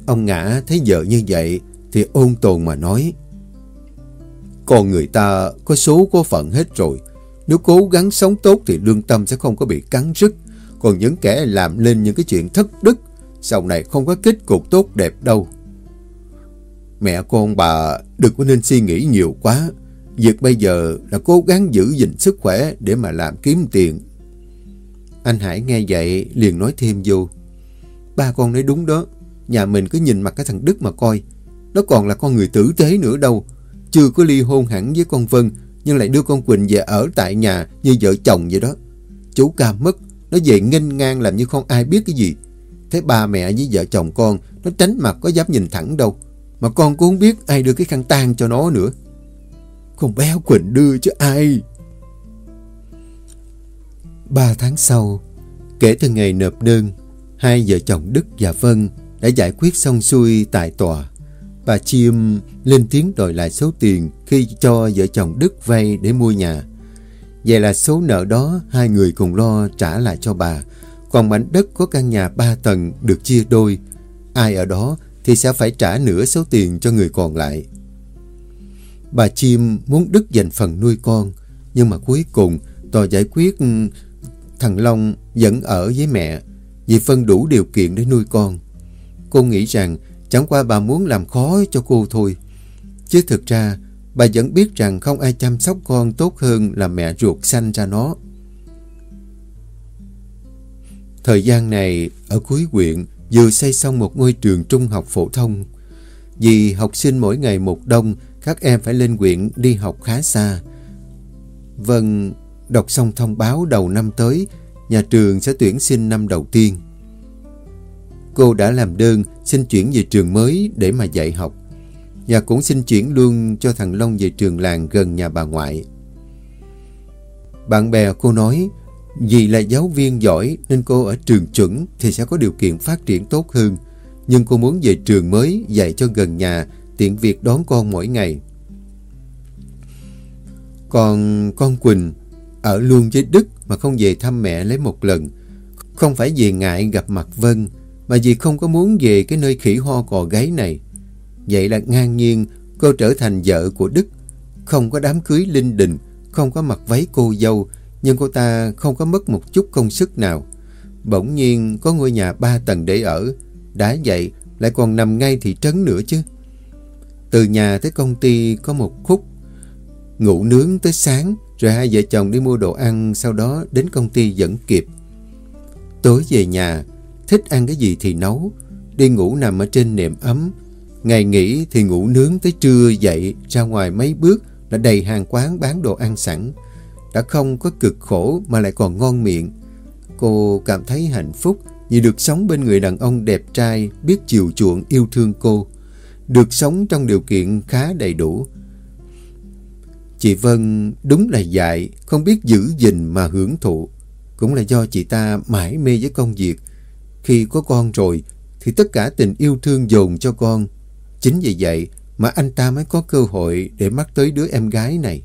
Ông ngã thấy vợ như vậy, thì ôn tồn mà nói. Con người ta có số có phận hết rồi. Nếu cố gắng sống tốt thì lương tâm sẽ không có bị cắn rứt. Còn những kẻ làm lên những cái chuyện thất đức, sau này không có kết cục tốt đẹp đâu. Mẹ con bà đừng có nên suy nghĩ nhiều quá. Việc bây giờ là cố gắng giữ gìn sức khỏe để mà làm kiếm tiền. Anh Hải nghe vậy liền nói thêm vô. Ba con nói đúng đó. Nhà mình cứ nhìn mặt cái thằng Đức mà coi. Nó còn là con người tử tế nữa đâu. Chưa có ly hôn hẳn với con Vân nhưng lại đưa con Quỳnh về ở tại nhà như vợ chồng vậy đó. Chú ca mất, nó về nghênh ngang làm như không ai biết cái gì. Thế ba mẹ với vợ chồng con, nó tránh mặt có dám nhìn thẳng đâu. Mà con cũng không biết ai đưa cái khăn tang cho nó nữa. Con béo Quỳnh đưa chứ ai. Ba tháng sau, kể từ ngày nộp đơn, hai vợ chồng Đức và Vân đã giải quyết xong xuôi tại tòa. Bà Chiêm lên tiếng đòi lại số tiền khi cho vợ chồng Đức vay để mua nhà. Vậy là số nợ đó hai người cùng lo trả lại cho bà. Còn mảnh đất có căn nhà ba tầng được chia đôi. Ai ở đó thì sẽ phải trả nửa số tiền cho người còn lại. Bà Chim muốn Đức dành phần nuôi con. Nhưng mà cuối cùng tòa giải quyết thằng Long vẫn ở với mẹ vì phân đủ điều kiện để nuôi con. Cô nghĩ rằng Chẳng qua bà muốn làm khó cho cô thôi. Chứ thực ra, bà vẫn biết rằng không ai chăm sóc con tốt hơn là mẹ ruột sanh ra nó. Thời gian này, ở cuối huyện, vừa xây xong một ngôi trường trung học phổ thông. Vì học sinh mỗi ngày một đông, các em phải lên huyện đi học khá xa. Vâng, đọc xong thông báo đầu năm tới, nhà trường sẽ tuyển sinh năm đầu tiên cô đã làm đơn xin chuyển về trường mới để mà dạy học. Và cũng xin chuyển luôn cho thằng Long về trường làng gần nhà bà ngoại. Bạn bè cô nói, Vì là giáo viên giỏi nên cô ở trường chuẩn thì sẽ có điều kiện phát triển tốt hơn. Nhưng cô muốn về trường mới dạy cho gần nhà, tiện việc đón con mỗi ngày. Còn con Quỳnh ở luôn với Đức mà không về thăm mẹ lấy một lần. Không phải vì ngại gặp mặt Vân, mà vì không có muốn về cái nơi khỉ ho cò gáy này. Vậy là ngang nhiên cô trở thành vợ của Đức. Không có đám cưới linh đình, không có mặc váy cô dâu, nhưng cô ta không có mất một chút công sức nào. Bỗng nhiên có ngôi nhà ba tầng để ở, đã vậy lại còn nằm ngay thị trấn nữa chứ. Từ nhà tới công ty có một khúc, ngủ nướng tới sáng, rồi hai vợ chồng đi mua đồ ăn, sau đó đến công ty vẫn kịp. Tối về nhà, thích ăn cái gì thì nấu, đi ngủ nằm ở trên nệm ấm. Ngày nghỉ thì ngủ nướng tới trưa dậy, ra ngoài mấy bước là đầy hàng quán bán đồ ăn sẵn. Đã không có cực khổ mà lại còn ngon miệng. Cô cảm thấy hạnh phúc vì được sống bên người đàn ông đẹp trai, biết chiều chuộng yêu thương cô. Được sống trong điều kiện khá đầy đủ. Chị Vân đúng là dại, không biết giữ gìn mà hưởng thụ. Cũng là do chị ta mãi mê với công việc. Khi có con rồi thì tất cả tình yêu thương dồn cho con. Chính vì vậy mà anh ta mới có cơ hội để mắc tới đứa em gái này.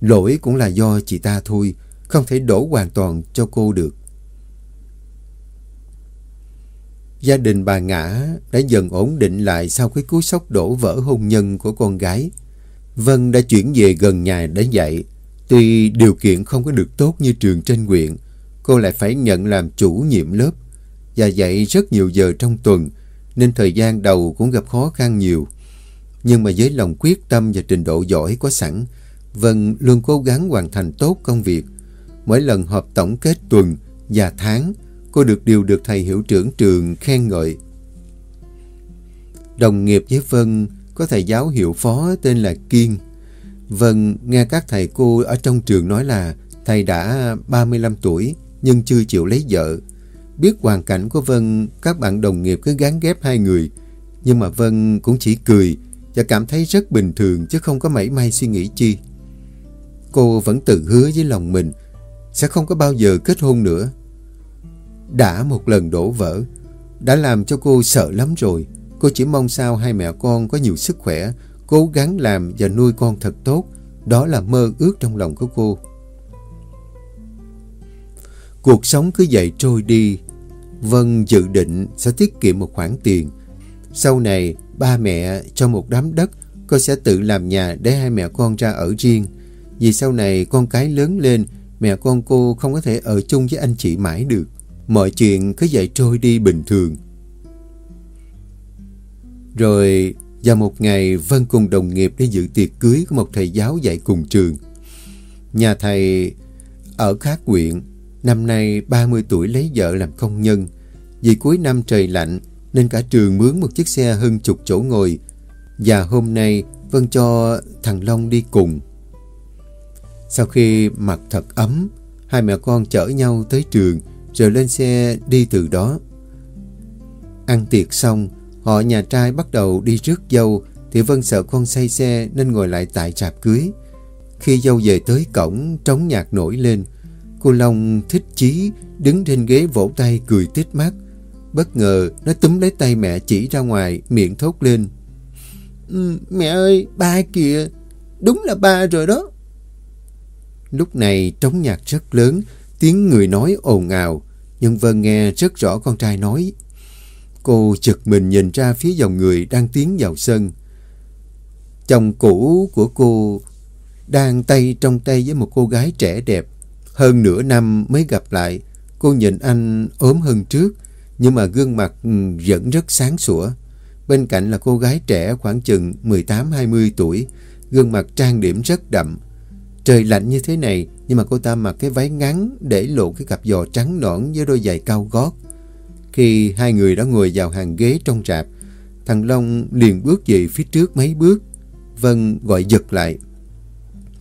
Lỗi cũng là do chị ta thôi, không thể đổ hoàn toàn cho cô được. Gia đình bà Ngã đã dần ổn định lại sau cái cú sốc đổ vỡ hôn nhân của con gái. Vân đã chuyển về gần nhà để dạy. Tuy điều kiện không có được tốt như trường trên huyện, cô lại phải nhận làm chủ nhiệm lớp và dạy rất nhiều giờ trong tuần, nên thời gian đầu cũng gặp khó khăn nhiều. Nhưng mà với lòng quyết tâm và trình độ giỏi có sẵn, Vân luôn cố gắng hoàn thành tốt công việc. Mỗi lần họp tổng kết tuần và tháng, cô được điều được thầy hiệu trưởng trường khen ngợi. Đồng nghiệp với Vân có thầy giáo hiệu phó tên là Kiên. Vân nghe các thầy cô ở trong trường nói là thầy đã 35 tuổi nhưng chưa chịu lấy vợ. Biết hoàn cảnh của Vân, các bạn đồng nghiệp cứ gán ghép hai người. Nhưng mà Vân cũng chỉ cười và cảm thấy rất bình thường chứ không có mảy may suy nghĩ chi. Cô vẫn tự hứa với lòng mình sẽ không có bao giờ kết hôn nữa. Đã một lần đổ vỡ, đã làm cho cô sợ lắm rồi. Cô chỉ mong sao hai mẹ con có nhiều sức khỏe, cố gắng làm và nuôi con thật tốt. Đó là mơ ước trong lòng của cô. Cuộc sống cứ vậy trôi đi. Vân dự định sẽ tiết kiệm một khoản tiền. Sau này, ba mẹ cho một đám đất, cô sẽ tự làm nhà để hai mẹ con ra ở riêng. Vì sau này con cái lớn lên, mẹ con cô không có thể ở chung với anh chị mãi được. Mọi chuyện cứ vậy trôi đi bình thường. Rồi vào một ngày Vân cùng đồng nghiệp đi dự tiệc cưới của một thầy giáo dạy cùng trường. Nhà thầy ở khác huyện, năm nay 30 tuổi lấy vợ làm công nhân. Vì cuối năm trời lạnh nên cả trường mướn một chiếc xe hơn chục chỗ ngồi. Và hôm nay Vân cho thằng Long đi cùng. Sau khi mặc thật ấm, hai mẹ con chở nhau tới trường rồi lên xe đi từ đó. Ăn tiệc xong, họ nhà trai bắt đầu đi rước dâu thì Vân sợ con say xe nên ngồi lại tại trạp cưới. Khi dâu về tới cổng, trống nhạc nổi lên. Cô Long thích chí, đứng trên ghế vỗ tay cười tít mắt. Bất ngờ, nó túm lấy tay mẹ chỉ ra ngoài, miệng thốt lên. Ừ, mẹ ơi, ba kìa, đúng là ba rồi đó. Lúc này trống nhạc rất lớn, tiếng người nói ồn ào, nhưng Vân nghe rất rõ con trai nói. Cô chực mình nhìn ra phía dòng người đang tiến vào sân. Chồng cũ của cô đang tay trong tay với một cô gái trẻ đẹp. Hơn nửa năm mới gặp lại, cô nhìn anh ốm hơn trước, nhưng mà gương mặt ừ, vẫn rất sáng sủa. Bên cạnh là cô gái trẻ khoảng chừng 18-20 tuổi, gương mặt trang điểm rất đậm, Trời lạnh như thế này nhưng mà cô ta mặc cái váy ngắn để lộ cái cặp giò trắng nõn với đôi giày cao gót. Khi hai người đã ngồi vào hàng ghế trong rạp, thằng Long liền bước về phía trước mấy bước. Vân gọi giật lại.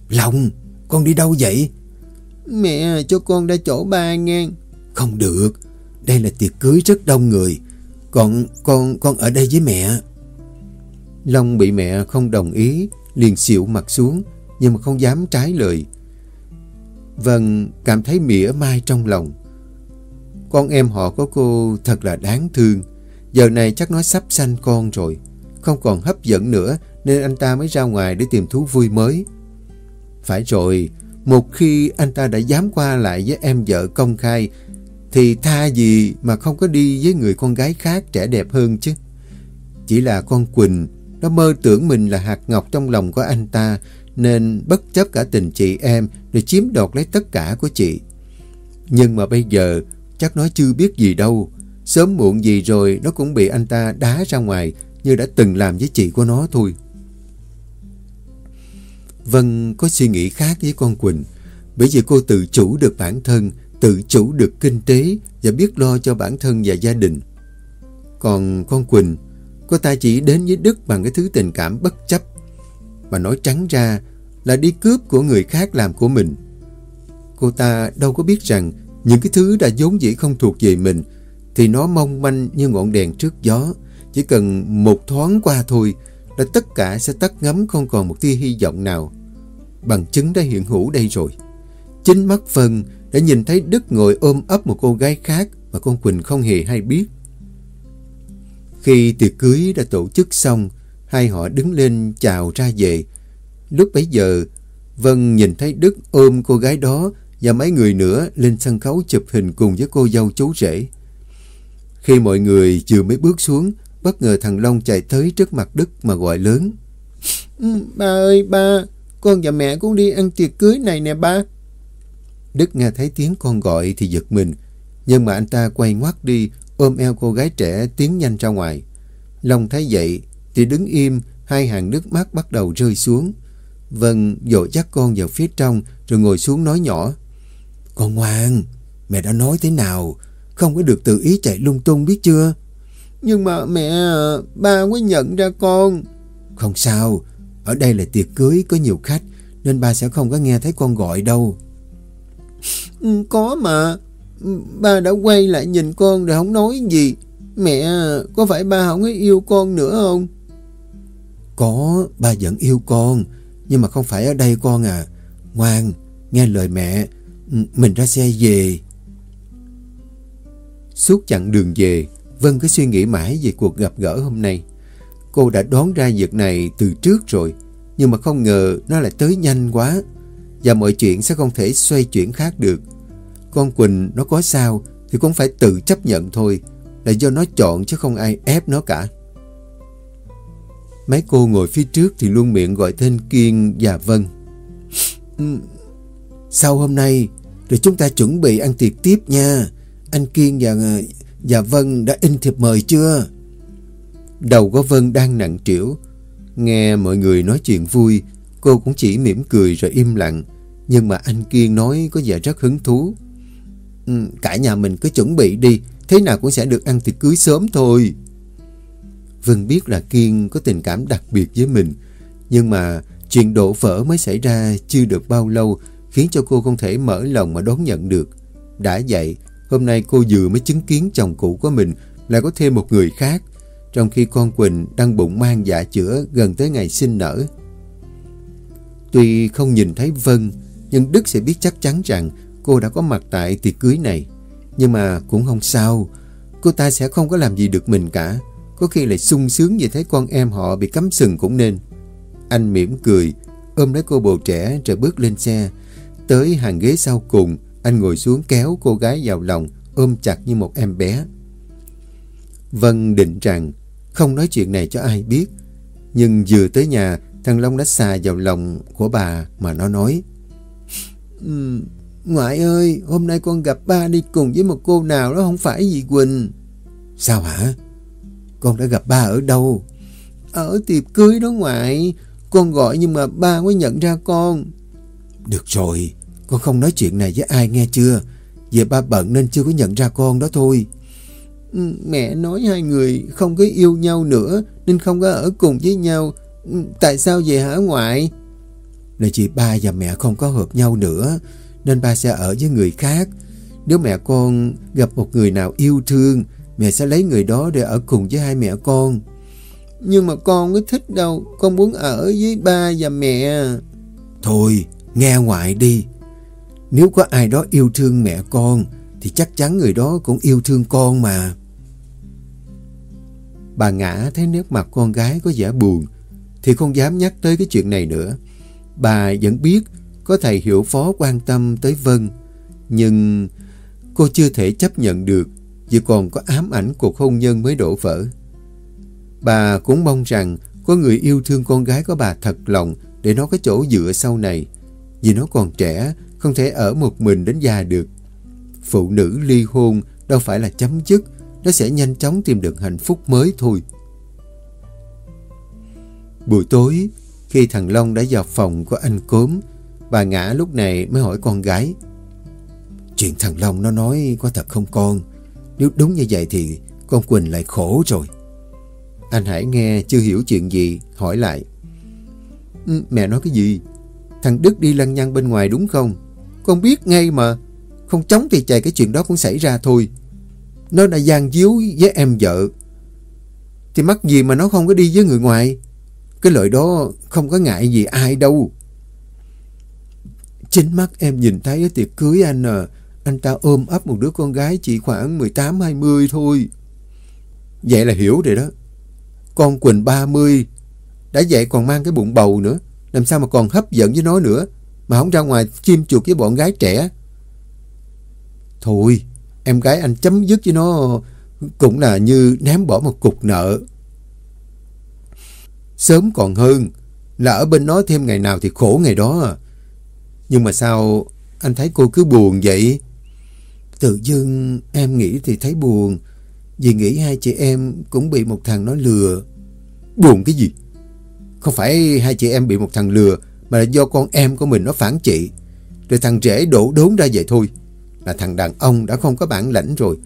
Long, con đi đâu vậy? Mẹ cho con ra chỗ ba nghe. Không được, đây là tiệc cưới rất đông người. Còn con con ở đây với mẹ. Long bị mẹ không đồng ý, liền xịu mặt xuống nhưng mà không dám trái lời. Vân cảm thấy mỉa mai trong lòng. Con em họ của cô thật là đáng thương. Giờ này chắc nó sắp sanh con rồi. Không còn hấp dẫn nữa nên anh ta mới ra ngoài để tìm thú vui mới. Phải rồi, một khi anh ta đã dám qua lại với em vợ công khai thì tha gì mà không có đi với người con gái khác trẻ đẹp hơn chứ. Chỉ là con Quỳnh, nó mơ tưởng mình là hạt ngọc trong lòng của anh ta nên bất chấp cả tình chị em để chiếm đoạt lấy tất cả của chị. Nhưng mà bây giờ chắc nó chưa biết gì đâu. Sớm muộn gì rồi nó cũng bị anh ta đá ra ngoài như đã từng làm với chị của nó thôi. Vân có suy nghĩ khác với con Quỳnh bởi vì cô tự chủ được bản thân, tự chủ được kinh tế và biết lo cho bản thân và gia đình. Còn con Quỳnh, cô ta chỉ đến với Đức bằng cái thứ tình cảm bất chấp. Mà nói trắng ra là đi cướp của người khác làm của mình. Cô ta đâu có biết rằng những cái thứ đã vốn dĩ không thuộc về mình thì nó mong manh như ngọn đèn trước gió. Chỉ cần một thoáng qua thôi là tất cả sẽ tắt ngấm không còn một tia hy vọng nào. Bằng chứng đã hiện hữu đây rồi. Chính mắt Vân đã nhìn thấy Đức ngồi ôm ấp một cô gái khác mà con Quỳnh không hề hay biết. Khi tiệc cưới đã tổ chức xong, hai họ đứng lên chào ra về. Lúc bấy giờ, Vân nhìn thấy Đức ôm cô gái đó và mấy người nữa lên sân khấu chụp hình cùng với cô dâu chú rể. Khi mọi người vừa mới bước xuống, bất ngờ thằng Long chạy tới trước mặt Đức mà gọi lớn. Ừ, ba ơi ba, con và mẹ cũng đi ăn tiệc cưới này nè ba. Đức nghe thấy tiếng con gọi thì giật mình, nhưng mà anh ta quay ngoắt đi, ôm eo cô gái trẻ tiến nhanh ra ngoài. Long thấy vậy thì đứng im, hai hàng nước mắt bắt đầu rơi xuống. Vân dội dắt con vào phía trong rồi ngồi xuống nói nhỏ. Con ngoan, mẹ đã nói thế nào? Không có được tự ý chạy lung tung biết chưa? Nhưng mà mẹ, ba mới nhận ra con. Không sao, ở đây là tiệc cưới có nhiều khách nên ba sẽ không có nghe thấy con gọi đâu. Ừ, có mà, ba đã quay lại nhìn con rồi không nói gì. Mẹ, có phải ba không có yêu con nữa không? Có, ba vẫn yêu con, nhưng mà không phải ở đây con à. Ngoan, nghe lời mẹ, mình ra xe về. Suốt chặng đường về, Vân cứ suy nghĩ mãi về cuộc gặp gỡ hôm nay. Cô đã đoán ra việc này từ trước rồi, nhưng mà không ngờ nó lại tới nhanh quá. Và mọi chuyện sẽ không thể xoay chuyển khác được. Con Quỳnh nó có sao thì cũng phải tự chấp nhận thôi, là do nó chọn chứ không ai ép nó cả. Mấy cô ngồi phía trước thì luôn miệng gọi tên Kiên và Vân. Sau hôm nay, rồi chúng ta chuẩn bị ăn tiệc tiếp nha. Anh Kiên và ờ, và Vân đã in thiệp mời chưa? Đầu của Vân đang nặng trĩu. Nghe mọi người nói chuyện vui, cô cũng chỉ mỉm cười rồi im lặng. Nhưng mà anh Kiên nói có vẻ rất hứng thú. Ừ, cả nhà mình cứ chuẩn bị đi, thế nào cũng sẽ được ăn tiệc cưới sớm thôi. Vân biết là Kiên có tình cảm đặc biệt với mình. Nhưng mà chuyện đổ vỡ mới xảy ra chưa được bao lâu khiến cho cô không thể mở lòng mà đón nhận được. Đã vậy, Hôm nay cô vừa mới chứng kiến chồng cũ của mình lại có thêm một người khác, trong khi con Quỳnh đang bụng mang dạ chữa gần tới ngày sinh nở. Tuy không nhìn thấy Vân, nhưng Đức sẽ biết chắc chắn rằng cô đã có mặt tại tiệc cưới này. Nhưng mà cũng không sao, cô ta sẽ không có làm gì được mình cả. Có khi lại sung sướng vì thấy con em họ bị cắm sừng cũng nên. Anh mỉm cười, ôm lấy cô bồ trẻ rồi bước lên xe. Tới hàng ghế sau cùng, anh ngồi xuống kéo cô gái vào lòng, ôm chặt như một em bé. Vân định rằng không nói chuyện này cho ai biết. Nhưng vừa tới nhà, thằng Long đã xà vào lòng của bà mà nó nói. Um, ngoại ơi, hôm nay con gặp ba đi cùng với một cô nào đó không phải gì Quỳnh. Sao hả? Con đã gặp ba ở đâu? Ở tiệc cưới đó ngoại. Con gọi nhưng mà ba mới nhận ra con. Được rồi, con không nói chuyện này với ai nghe chưa? Vì ba bận nên chưa có nhận ra con đó thôi. Ừ, mẹ nói hai người không có yêu nhau nữa nên không có ở cùng với nhau. Ừ, tại sao vậy hả ngoại? Là chị ba và mẹ không có hợp nhau nữa nên ba sẽ ở với người khác. Nếu mẹ con gặp một người nào yêu thương mẹ sẽ lấy người đó để ở cùng với hai mẹ con. Nhưng mà con có thích đâu, con muốn ở với ba và mẹ. Thôi, nghe ngoại đi, Nếu có ai đó yêu thương mẹ con thì chắc chắn người đó cũng yêu thương con mà. Bà ngã thấy nét mặt con gái có vẻ buồn thì không dám nhắc tới cái chuyện này nữa. Bà vẫn biết có thầy hiệu phó quan tâm tới Vân nhưng cô chưa thể chấp nhận được vì còn có ám ảnh cuộc hôn nhân mới đổ vỡ. Bà cũng mong rằng có người yêu thương con gái của bà thật lòng để nó có chỗ dựa sau này. Vì nó còn trẻ, không thể ở một mình đến già được. Phụ nữ ly hôn đâu phải là chấm dứt, nó sẽ nhanh chóng tìm được hạnh phúc mới thôi. Buổi tối, khi thằng Long đã vào phòng của anh Cốm, bà Ngã lúc này mới hỏi con gái. Chuyện thằng Long nó nói có thật không con? Nếu đúng như vậy thì con Quỳnh lại khổ rồi. Anh Hải nghe chưa hiểu chuyện gì, hỏi lại. Ừ, mẹ nói cái gì? Thằng Đức đi lăng nhăng bên ngoài đúng không? Con biết ngay mà. Không chống thì chạy cái chuyện đó cũng xảy ra thôi. Nó đã gian díu với em vợ. Thì mắc gì mà nó không có đi với người ngoài? Cái lời đó không có ngại gì ai đâu. Chính mắt em nhìn thấy ở tiệc cưới anh à. Anh ta ôm ấp một đứa con gái chỉ khoảng 18-20 thôi. Vậy là hiểu rồi đó. Con Quỳnh 30, đã vậy còn mang cái bụng bầu nữa. Làm sao mà còn hấp dẫn với nó nữa, mà không ra ngoài chim chuột với bọn gái trẻ. Thôi, em gái anh chấm dứt với nó cũng là như ném bỏ một cục nợ. Sớm còn hơn, là ở bên nó thêm ngày nào thì khổ ngày đó. Nhưng mà sao anh thấy cô cứ buồn vậy? Tự dưng em nghĩ thì thấy buồn. Vì nghĩ hai chị em cũng bị một thằng nó lừa. Buồn cái gì? Không phải hai chị em bị một thằng lừa mà là do con em của mình nó phản chị. Rồi thằng rể đổ đốn ra vậy thôi. Là thằng đàn ông đã không có bản lãnh rồi.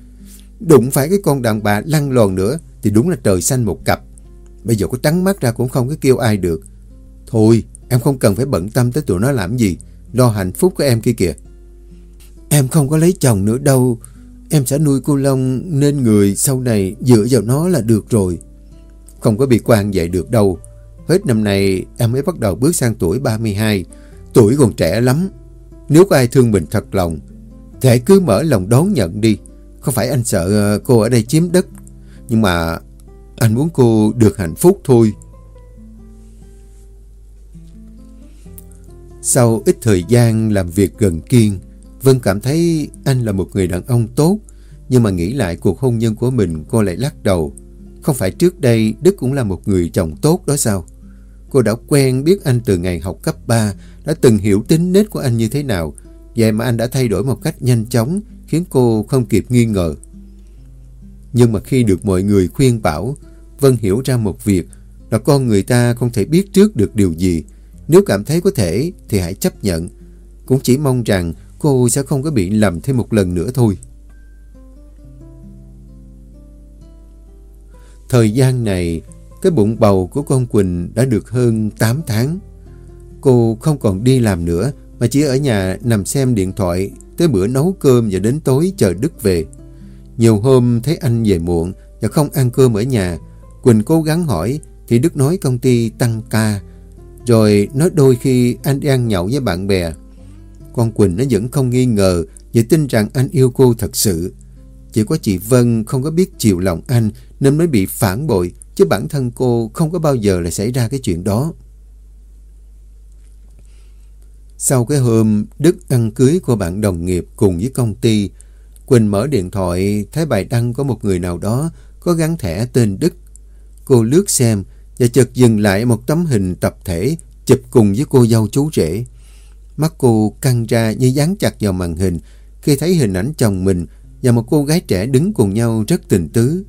Đụng phải cái con đàn bà lăn lòn nữa thì đúng là trời xanh một cặp. Bây giờ có trắng mắt ra cũng không có kêu ai được. Thôi, em không cần phải bận tâm tới tụi nó làm gì. Lo hạnh phúc của em kia kìa. Em không có lấy chồng nữa đâu. Em sẽ nuôi cô Long nên người sau này dựa vào nó là được rồi. Không có bị quan vậy được đâu. Hết năm nay em mới bắt đầu bước sang tuổi 32. Tuổi còn trẻ lắm. Nếu có ai thương mình thật lòng, thể cứ mở lòng đón nhận đi. Không phải anh sợ ờ, cô ở đây chiếm đất. Nhưng mà anh muốn cô được hạnh phúc thôi. Sau ít thời gian làm việc gần kiên, Vân cảm thấy anh là một người đàn ông tốt, nhưng mà nghĩ lại cuộc hôn nhân của mình cô lại lắc đầu. Không phải trước đây Đức cũng là một người chồng tốt đó sao? Cô đã quen biết anh từ ngày học cấp 3, đã từng hiểu tính nết của anh như thế nào, vậy mà anh đã thay đổi một cách nhanh chóng, khiến cô không kịp nghi ngờ. Nhưng mà khi được mọi người khuyên bảo, Vân hiểu ra một việc là con người ta không thể biết trước được điều gì. Nếu cảm thấy có thể thì hãy chấp nhận. Cũng chỉ mong rằng cô sẽ không có bị lầm thêm một lần nữa thôi. Thời gian này, cái bụng bầu của con Quỳnh đã được hơn 8 tháng. Cô không còn đi làm nữa mà chỉ ở nhà nằm xem điện thoại tới bữa nấu cơm và đến tối chờ Đức về. Nhiều hôm thấy anh về muộn và không ăn cơm ở nhà, Quỳnh cố gắng hỏi thì Đức nói công ty tăng ca. Rồi nói đôi khi anh đi ăn nhậu với bạn bè. Con Quỳnh nó vẫn không nghi ngờ và tin rằng anh yêu cô thật sự. Chỉ có chị Vân không có biết chiều lòng anh nên mới bị phản bội chứ bản thân cô không có bao giờ lại xảy ra cái chuyện đó. Sau cái hôm Đức ăn cưới của bạn đồng nghiệp cùng với công ty, Quỳnh mở điện thoại thấy bài đăng có một người nào đó có gắn thẻ tên Đức. Cô lướt xem và chợt dừng lại một tấm hình tập thể chụp cùng với cô dâu chú rể. Mắt cô căng ra như dán chặt vào màn hình khi thấy hình ảnh chồng mình và một cô gái trẻ đứng cùng nhau rất tình tứ.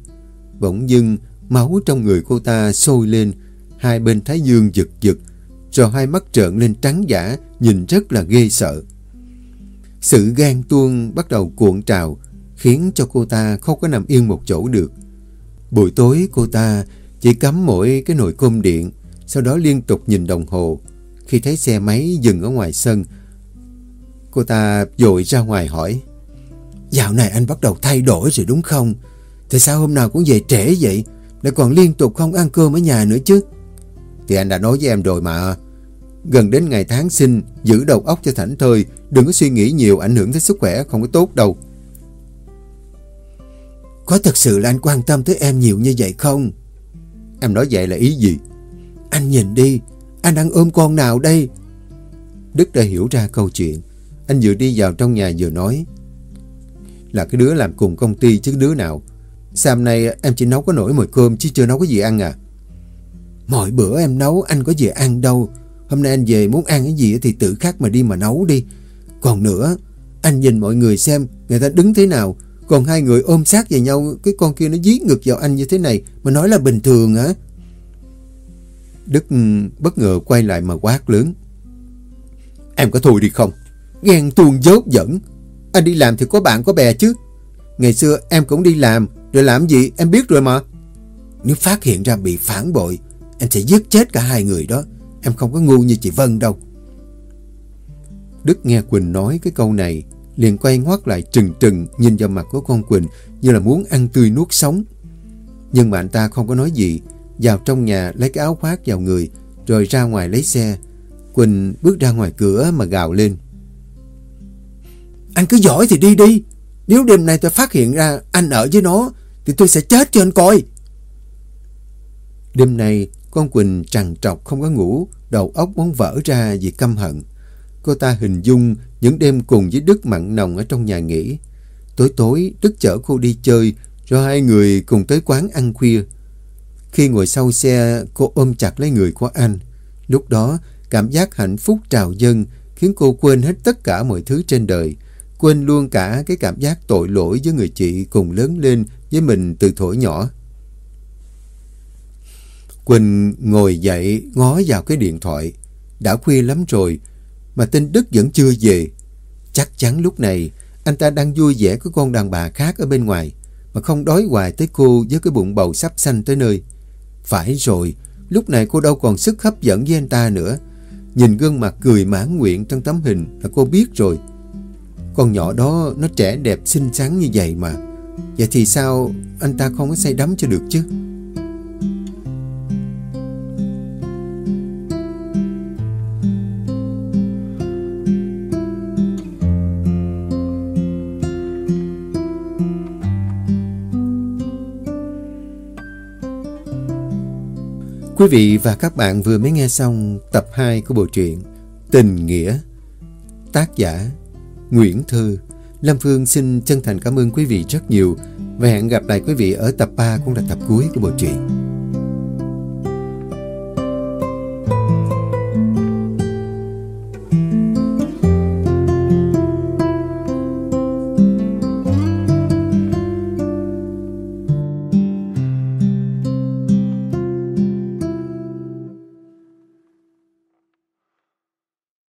Bỗng dưng, máu trong người cô ta sôi lên, hai bên thái dương giật giật, rồi hai mắt trợn lên trắng giả, nhìn rất là ghê sợ. Sự gan tuông bắt đầu cuộn trào, khiến cho cô ta không có nằm yên một chỗ được. Buổi tối cô ta chỉ cắm mỗi cái nồi cơm điện, sau đó liên tục nhìn đồng hồ. Khi thấy xe máy dừng ở ngoài sân, cô ta dội ra ngoài hỏi. Dạo này anh bắt đầu thay đổi rồi đúng không? Tại sao hôm nào cũng về trễ vậy? Lại còn liên tục không ăn cơm ở nhà nữa chứ? Thì anh đã nói với em rồi mà. Gần đến ngày tháng sinh, giữ đầu óc cho thảnh thơi, Đừng có suy nghĩ nhiều ảnh hưởng tới sức khỏe không có tốt đâu. Có thật sự là anh quan tâm tới em nhiều như vậy không? Em nói vậy là ý gì? Anh nhìn đi, anh đang ôm con nào đây? Đức đã hiểu ra câu chuyện. Anh vừa đi vào trong nhà vừa nói. Là cái đứa làm cùng công ty chứ đứa nào. Sao hôm nay em chỉ nấu có nổi mồi cơm chứ chưa nấu cái gì ăn à? Mọi bữa em nấu anh có gì ăn đâu. Hôm nay anh về muốn ăn cái gì thì tự khắc mà đi mà nấu đi. Còn nữa, anh nhìn mọi người xem người ta đứng thế nào. Còn hai người ôm sát vào nhau, cái con kia nó dí ngực vào anh như thế này mà nói là bình thường hả? Đức ừ, bất ngờ quay lại mà quát lớn. Em có thôi đi không? Ghen tuông dốt dẫn. Anh đi làm thì có bạn có bè chứ. Ngày xưa em cũng đi làm, rồi làm gì em biết rồi mà. Nếu phát hiện ra bị phản bội, em sẽ giết chết cả hai người đó. Em không có ngu như chị Vân đâu. Đức nghe Quỳnh nói cái câu này, liền quay ngoắt lại trừng trừng nhìn vào mặt của con Quỳnh như là muốn ăn tươi nuốt sống. Nhưng mà anh ta không có nói gì, vào trong nhà lấy cái áo khoác vào người, rồi ra ngoài lấy xe. Quỳnh bước ra ngoài cửa mà gào lên. Anh cứ giỏi thì đi đi. Nếu đêm nay tôi phát hiện ra anh ở với nó, thì tôi sẽ chết cho anh coi. Đêm nay, con Quỳnh trằn trọc không có ngủ, đầu óc muốn vỡ ra vì căm hận. Cô ta hình dung những đêm cùng với Đức mặn nồng ở trong nhà nghỉ. Tối tối, Đức chở cô đi chơi, rồi hai người cùng tới quán ăn khuya. Khi ngồi sau xe, cô ôm chặt lấy người của anh. Lúc đó, cảm giác hạnh phúc trào dâng khiến cô quên hết tất cả mọi thứ trên đời. Quên luôn cả cái cảm giác tội lỗi với người chị cùng lớn lên với mình từ thổi nhỏ. Quỳnh ngồi dậy ngó vào cái điện thoại. Đã khuya lắm rồi mà tên Đức vẫn chưa về. Chắc chắn lúc này anh ta đang vui vẻ với con đàn bà khác ở bên ngoài mà không đói hoài tới cô với cái bụng bầu sắp xanh tới nơi. Phải rồi, lúc này cô đâu còn sức hấp dẫn với anh ta nữa. Nhìn gương mặt cười mãn nguyện trong tấm hình là cô biết rồi. Con nhỏ đó, nó trẻ đẹp, xinh xắn như vậy mà. Vậy thì sao anh ta không có say đắm cho được chứ? Quý vị và các bạn vừa mới nghe xong tập 2 của bộ truyện Tình Nghĩa, Tác giả Nguyễn Thư Lâm Phương xin chân thành cảm ơn quý vị rất nhiều và hẹn gặp lại quý vị ở tập 3 cũng là tập cuối của bộ truyện.